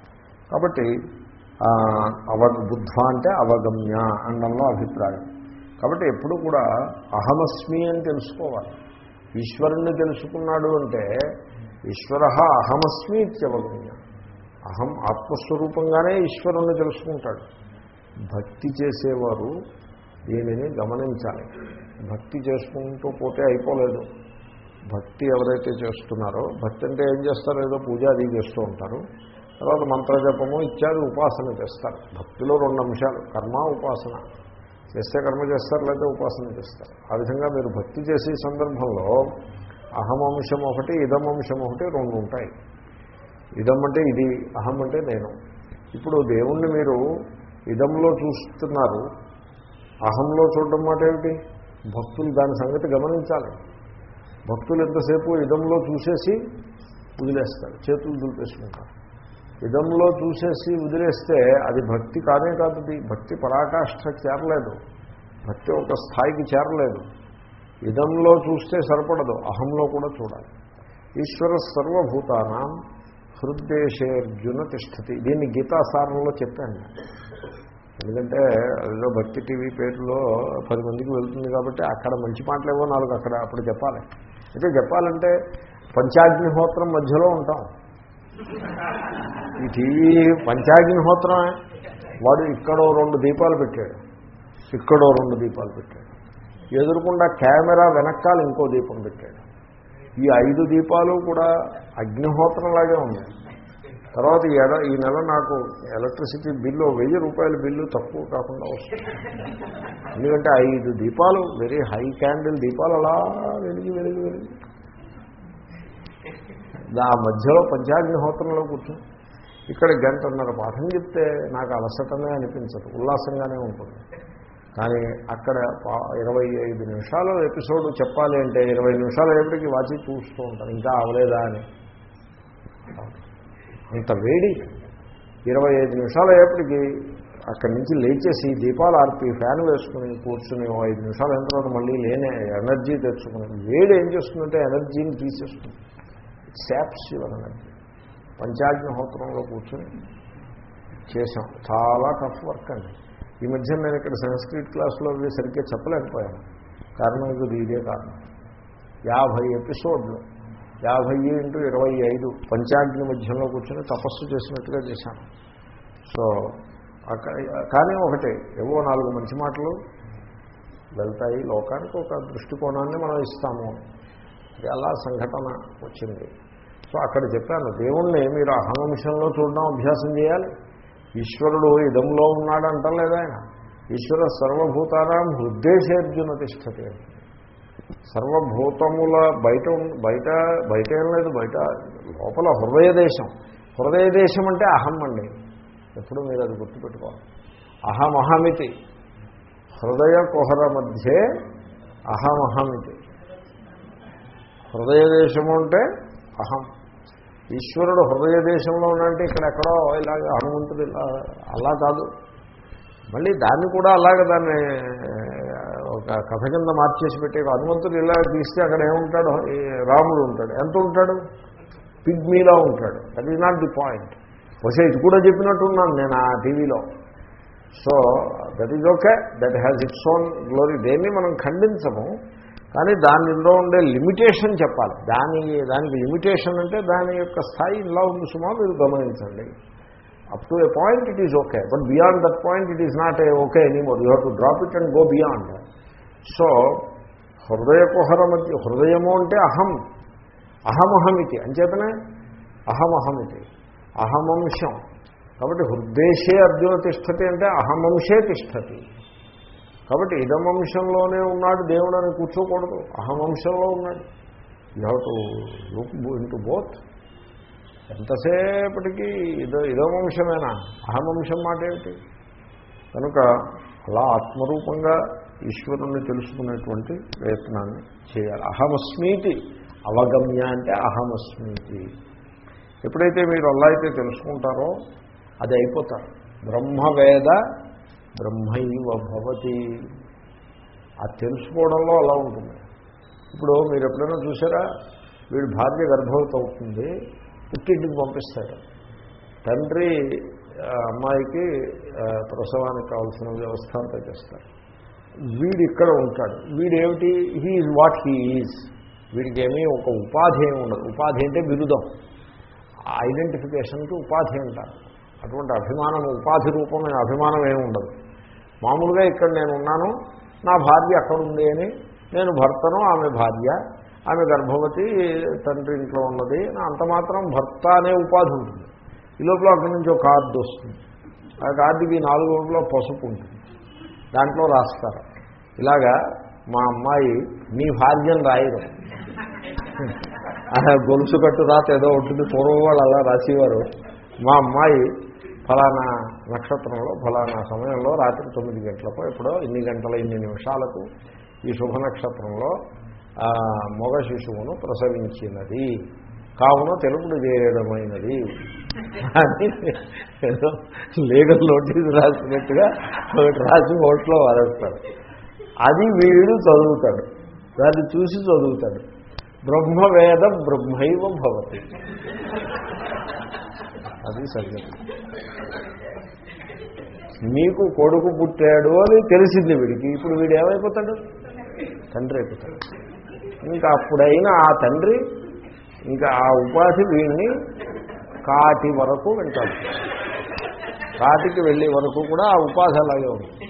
కాబట్టి అవ బుద్ధ అంటే అవగమ్య అనడంలో అభిప్రాయం. కాబట్టి ఎప్పుడు కూడా అహమస్మి అని తెలుసుకోవాలి. ఈశ్వరుణ్ణి తెలుసుకున్నాడు అంటే ఈశ్వర అహమస్మి ఇత్యవగమ్య. అహం ఆత్మస్వరూపంగానే ఈశ్వరుణ్ణి తెలుసుకుంటాడు. భక్తి చేసేవారు దీనిని గమనించాలి. భక్తి చేసుకుంటూ పోతే అయిపోలేదు. భక్తి ఎవరైతే చేస్తున్నారో భక్తి అంటే ఏం చేస్తారో? ఏదో పూజ అది చేస్తూ ఉంటారు. తర్వాత మంత్రజపము ఇత్యాది ఉపాసన చేస్తారు. భక్తిలో రెండు అంశాలు కర్మ ఉపాసన. చేస్తే కర్మ చేస్తారు లేదా ఉపాసన చేస్తారు. ఆ విధంగా మీరు భక్తి చేసే సందర్భంలో అహమంశం ఒకటి ఇదం అంశం ఒకటి రెండు ఉంటాయి. ఇదం అంటే ఇది అహం అంటే నేను. ఇప్పుడు దేవుణ్ణి మీరు ఇదంలో చూస్తున్నారు. అహంలో చూడడం మాట ఏమిటి? భక్తులు దాని సంగతి గమనించాలి. భక్తులు ఎంతసేపు ఇదంలో చూసేసి వదిలేస్తారు. చేతులు దులిపేసుకుంటారు. ఇదంలో చూసేసి వదిలేస్తే అది భక్తి కానే కాదు. భక్తి పరాకాష్ఠ చేరలేదు. భక్తి ఒక స్థాయికి చేరలేదు. ఇదంలో చూస్తే సరిపడదు. అహంలో కూడా చూడాలి. ఈశ్వర సర్వభూతానం హృద్దేశేర్జున తిష్టతి. దీన్ని గీతాసారంలో చెప్పాను. ఎందుకంటే అదేదో భక్తి టీవీ పేరులో పది మందికి వెళ్తుంది కాబట్టి అక్కడ మంచి మాటలేవో నాలుగు అక్కడ అప్పుడు చెప్పాలి. అయితే చెప్పాలంటే పంచాగ్నిహోత్రం మధ్యలో ఉంటాం. ఈ టీవీ పంచాగ్నిహోత్రమే. వాడు ఇక్కడో రెండు దీపాలు పెట్టాడు. ఇక్కడో రెండు దీపాలు పెట్టాడు. ఎదురుకుండా కెమెరా వెనకాల ఇంకో దీపం పెట్టాడు. ఈ ఐదు దీపాలు కూడా అగ్నిహోత్రంలాగే ఉన్నాయి. తర్వాత ఈ ఎడ ఈ నెల నాకు ఎలక్ట్రిసిటీ బిల్లు వెయ్యి రూపాయల బిల్లు తక్కువ కాకుండా వస్తుంది. ఎందుకంటే ఐదు దీపాలు వెరీ హై క్యాండిల్ దీపాలు అలా వెలిగి వెలిగి వెలిగి. ఆ మధ్యలో పంచాగ్నిహోత్రంలో కూర్చొని ఇక్కడ గంటన్నర పాఠం చెప్తే నాకు అలసటమే అనిపించదు ఉల్లాసంగానే ఉంటుంది. కానీ అక్కడ ఇరవై ఐదు నిమిషాలు ఎపిసోడ్ చెప్పాలి అంటే ఇరవై నిమిషాలు ఎప్పటికీ వాచి చూస్తూ ఉంటాను ఇంకా అవలేదా అని. అంత వేడి. ఇరవై ఐదు నిమిషాలు అయ్యేప్పటికీ అక్కడి నుంచి లేచేసి దీపాలు ఆర్పి ఫ్యాన్ వేసుకుని కూర్చుని ఓ ఐదు నిమిషాలు అయిన తర్వాత మళ్ళీ లేనే ఎనర్జీ తెచ్చుకుని. వేడి ఏం చేస్తుందంటే ఎనర్జీని తీసేస్తుంది. శాప్స్ యువర్ ఎనర్జీ పంచాగ్నిహోత్రంలో కూర్చొని చేశాం. చాలా టఫ్ వర్క్ అండి. ఈ మధ్య నేను ఇక్కడ సంస్క్రిట్ క్లాస్లో అవి సరిగ్గా చెప్పలేకపోయాను. కారణం ఇది ఇదే కారణం. యాభై ఎపిసోడ్లు యాభై ఇంటూ ఇరవై ఐదు పంచాగ్ని మధ్యంలో కూర్చొని తపస్సు చేసినట్టుగా చేశాను. సో కానీ ఒకటే ఏవో నాలుగు మంచి మాటలు వెళ్తాయి. లోకానికి ఒక దృష్టికోణాన్ని మనం ఇస్తాము. అది అలా సంఘటన వచ్చింది. సో అక్కడ చెప్పాను దేవుణ్ణి మీరు అహంశంలో చూడడం అభ్యాసం చేయాలి. ఈశ్వరుడు ఇదంలో ఉన్నాడంటలేదా ఆయన? ఈశ్వర సర్వభూతానాం హృద్దేశేర్జున తిష్టతి సర్వభూతముల బయట బయట బయట ఏం లేదు బయట లోపల హృదయ దేశం హృదయ దేశం అంటే అహం అండి. ఎప్పుడు మీరు అది గుర్తుపెట్టుకోవాలి. అహమహమితి. హృదయ కుహర మధ్యే అహమహమితి. హృదయ దేశము అంటే అహం. ఈశ్వరుడు హృదయ దేశంలో ఉన్నంటే ఇక్కడ ఎక్కడో ఇలాగ హనుమంతుడు ఇలా అలా కాదు. మళ్ళీ దాన్ని కూడా అలాగ దాన్ని కథ కింద మార్చేసి పెట్టే హనుమంతుడు ఇలా తీస్తే అక్కడ ఏముంటాడు? ఈ రాముడు ఉంటాడు. ఎంత ఉంటాడు? పిగ్మీలా ఉంటాడు. That is not the point బహుశా ఇది కూడా చెప్పినట్టున్నాను నేను ఆ టీవీలో. So that is okay that has its own glory దేన్ని మనం ఖండించము. కానీ దానిలో ఉండే లిమిటేషన్ చెప్పాలి. దాని దానికి లిమిటేషన్ అంటే దాని యొక్క స్థాయి ఇలా ఉంది సుమా మీరు గమనించండి. Up to a point it is okay but beyond that point it is not a okay anymore you have to drop it and go beyond so హృదయ కుహర మధ్య హృదయము అంటే అహం. అహమహమితి. అంచేతనే అహమహమితి. అహమంశం. కాబట్టి హృదేశే అర్జున తిష్టతి అంటే అహమంశే తిష్టతి. కాబట్టి ఇదమంశంలోనే ఉన్నాడు దేవుడు అని కూర్చోకూడదు. అహమంశంలో ఉన్నాడు. You have to look into both ఎంతసేపటికి ఇదో ఇదమంశమేనా? అహమంశం మాట ఏమిటి కనుక అలా ఆత్మరూపంగా ఈశ్వరుణ్ణి తెలుసుకునేటువంటి ప్రయత్నాన్ని చేయాలి. అహమస్మీతి అవగమ్య అంటే అహమస్మీతి. ఎప్పుడైతే మీరు అలా అయితే తెలుసుకుంటారో అది అయిపోతారు. బ్రహ్మవేద బ్రహ్మైవ భవతి. అది తెలుసుకోవడంలో అలా ఉంటుంది. ఇప్పుడు మీరు ఎప్పుడైనా చూసారా? వీడు భార్య గర్భవతి అవుతుంది పుట్టింటికి పంపిస్తాడు. తండ్రి అమ్మాయికి ప్రసవానికి కావాల్సిన వ్యవస్థ అంతా చేస్తారు. వీడు ఇక్కడ ఉంటాడు. వీడేమిటి? He is what he is వీడికి ఏమీ ఒక ఉపాధి ఏమి ఉండదు. ఉపాధి అంటే బిరుదం ఆ ఐడెంటిఫికేషన్కి ఉపాధి అంటారు. అటువంటి అభిమానం ఉపాధి రూపమైన అభిమానం ఏమి ఉండదు. మామూలుగా ఇక్కడ నేను ఉన్నాను. నా భార్య అక్కడ ఉంది అని నేను భర్తను ఆమె భార్య ఆమె గర్భవతి తండ్రి ఇంట్లో ఉన్నది. అంత మాత్రం భర్త అనే ఉపాధి ఉంటుంది. ఈ లోపల అక్కడి నుంచి ఒక కార్డు వస్తుంది. ఆ కార్డుకి నాలుగు రోజుల్లో పసుపు ఉంటుంది. దాంట్లో రాస్తారు. ఇలాగా మా అమ్మాయి నీ భార్యను రాయరు ఆ గొలుసు కట్టు రాత ఏదో ఉంటుంది పూర్వం వాళ్ళు అలా రాసేవారు. మా అమ్మాయి ఫలానా నక్షత్రంలో ఫలానా సమయంలో రాత్రి తొమ్మిది గంటలకు ఎప్పుడో ఇన్ని గంటల ఇన్ని నిమిషాలకు ఈ శుభ నక్షత్రంలో మొగ మగ శిశువును ప్రసవించినది. కావున తెలుపుడు చేయడమైనది అని ఏదో లీగల్ నోటీస్ రాసినట్టుగా ఒకటి రాసి ఓట్లో వారేస్తాడు అది వీడు చదువుతాడు. దాన్ని చూసి చదువుతాడు. బ్రహ్మవేద బ్రహ్మైవ భవతి. అది సంగతి. మీకు కొడుకు పుట్టాడు అని తెలిసింది వీడికి. ఇప్పుడు వీడు ఏమైపోతాడు? తండ్రి అయిపోతాడు. ఇంకా అప్పుడైనా ఆ తండ్రి ఇంకా ఆ ఉపాధి వీడిని కాటి వరకు వింటాడు. కాటికి వెళ్ళే వరకు కూడా ఆ ఉపాధి అలాగే ఉంది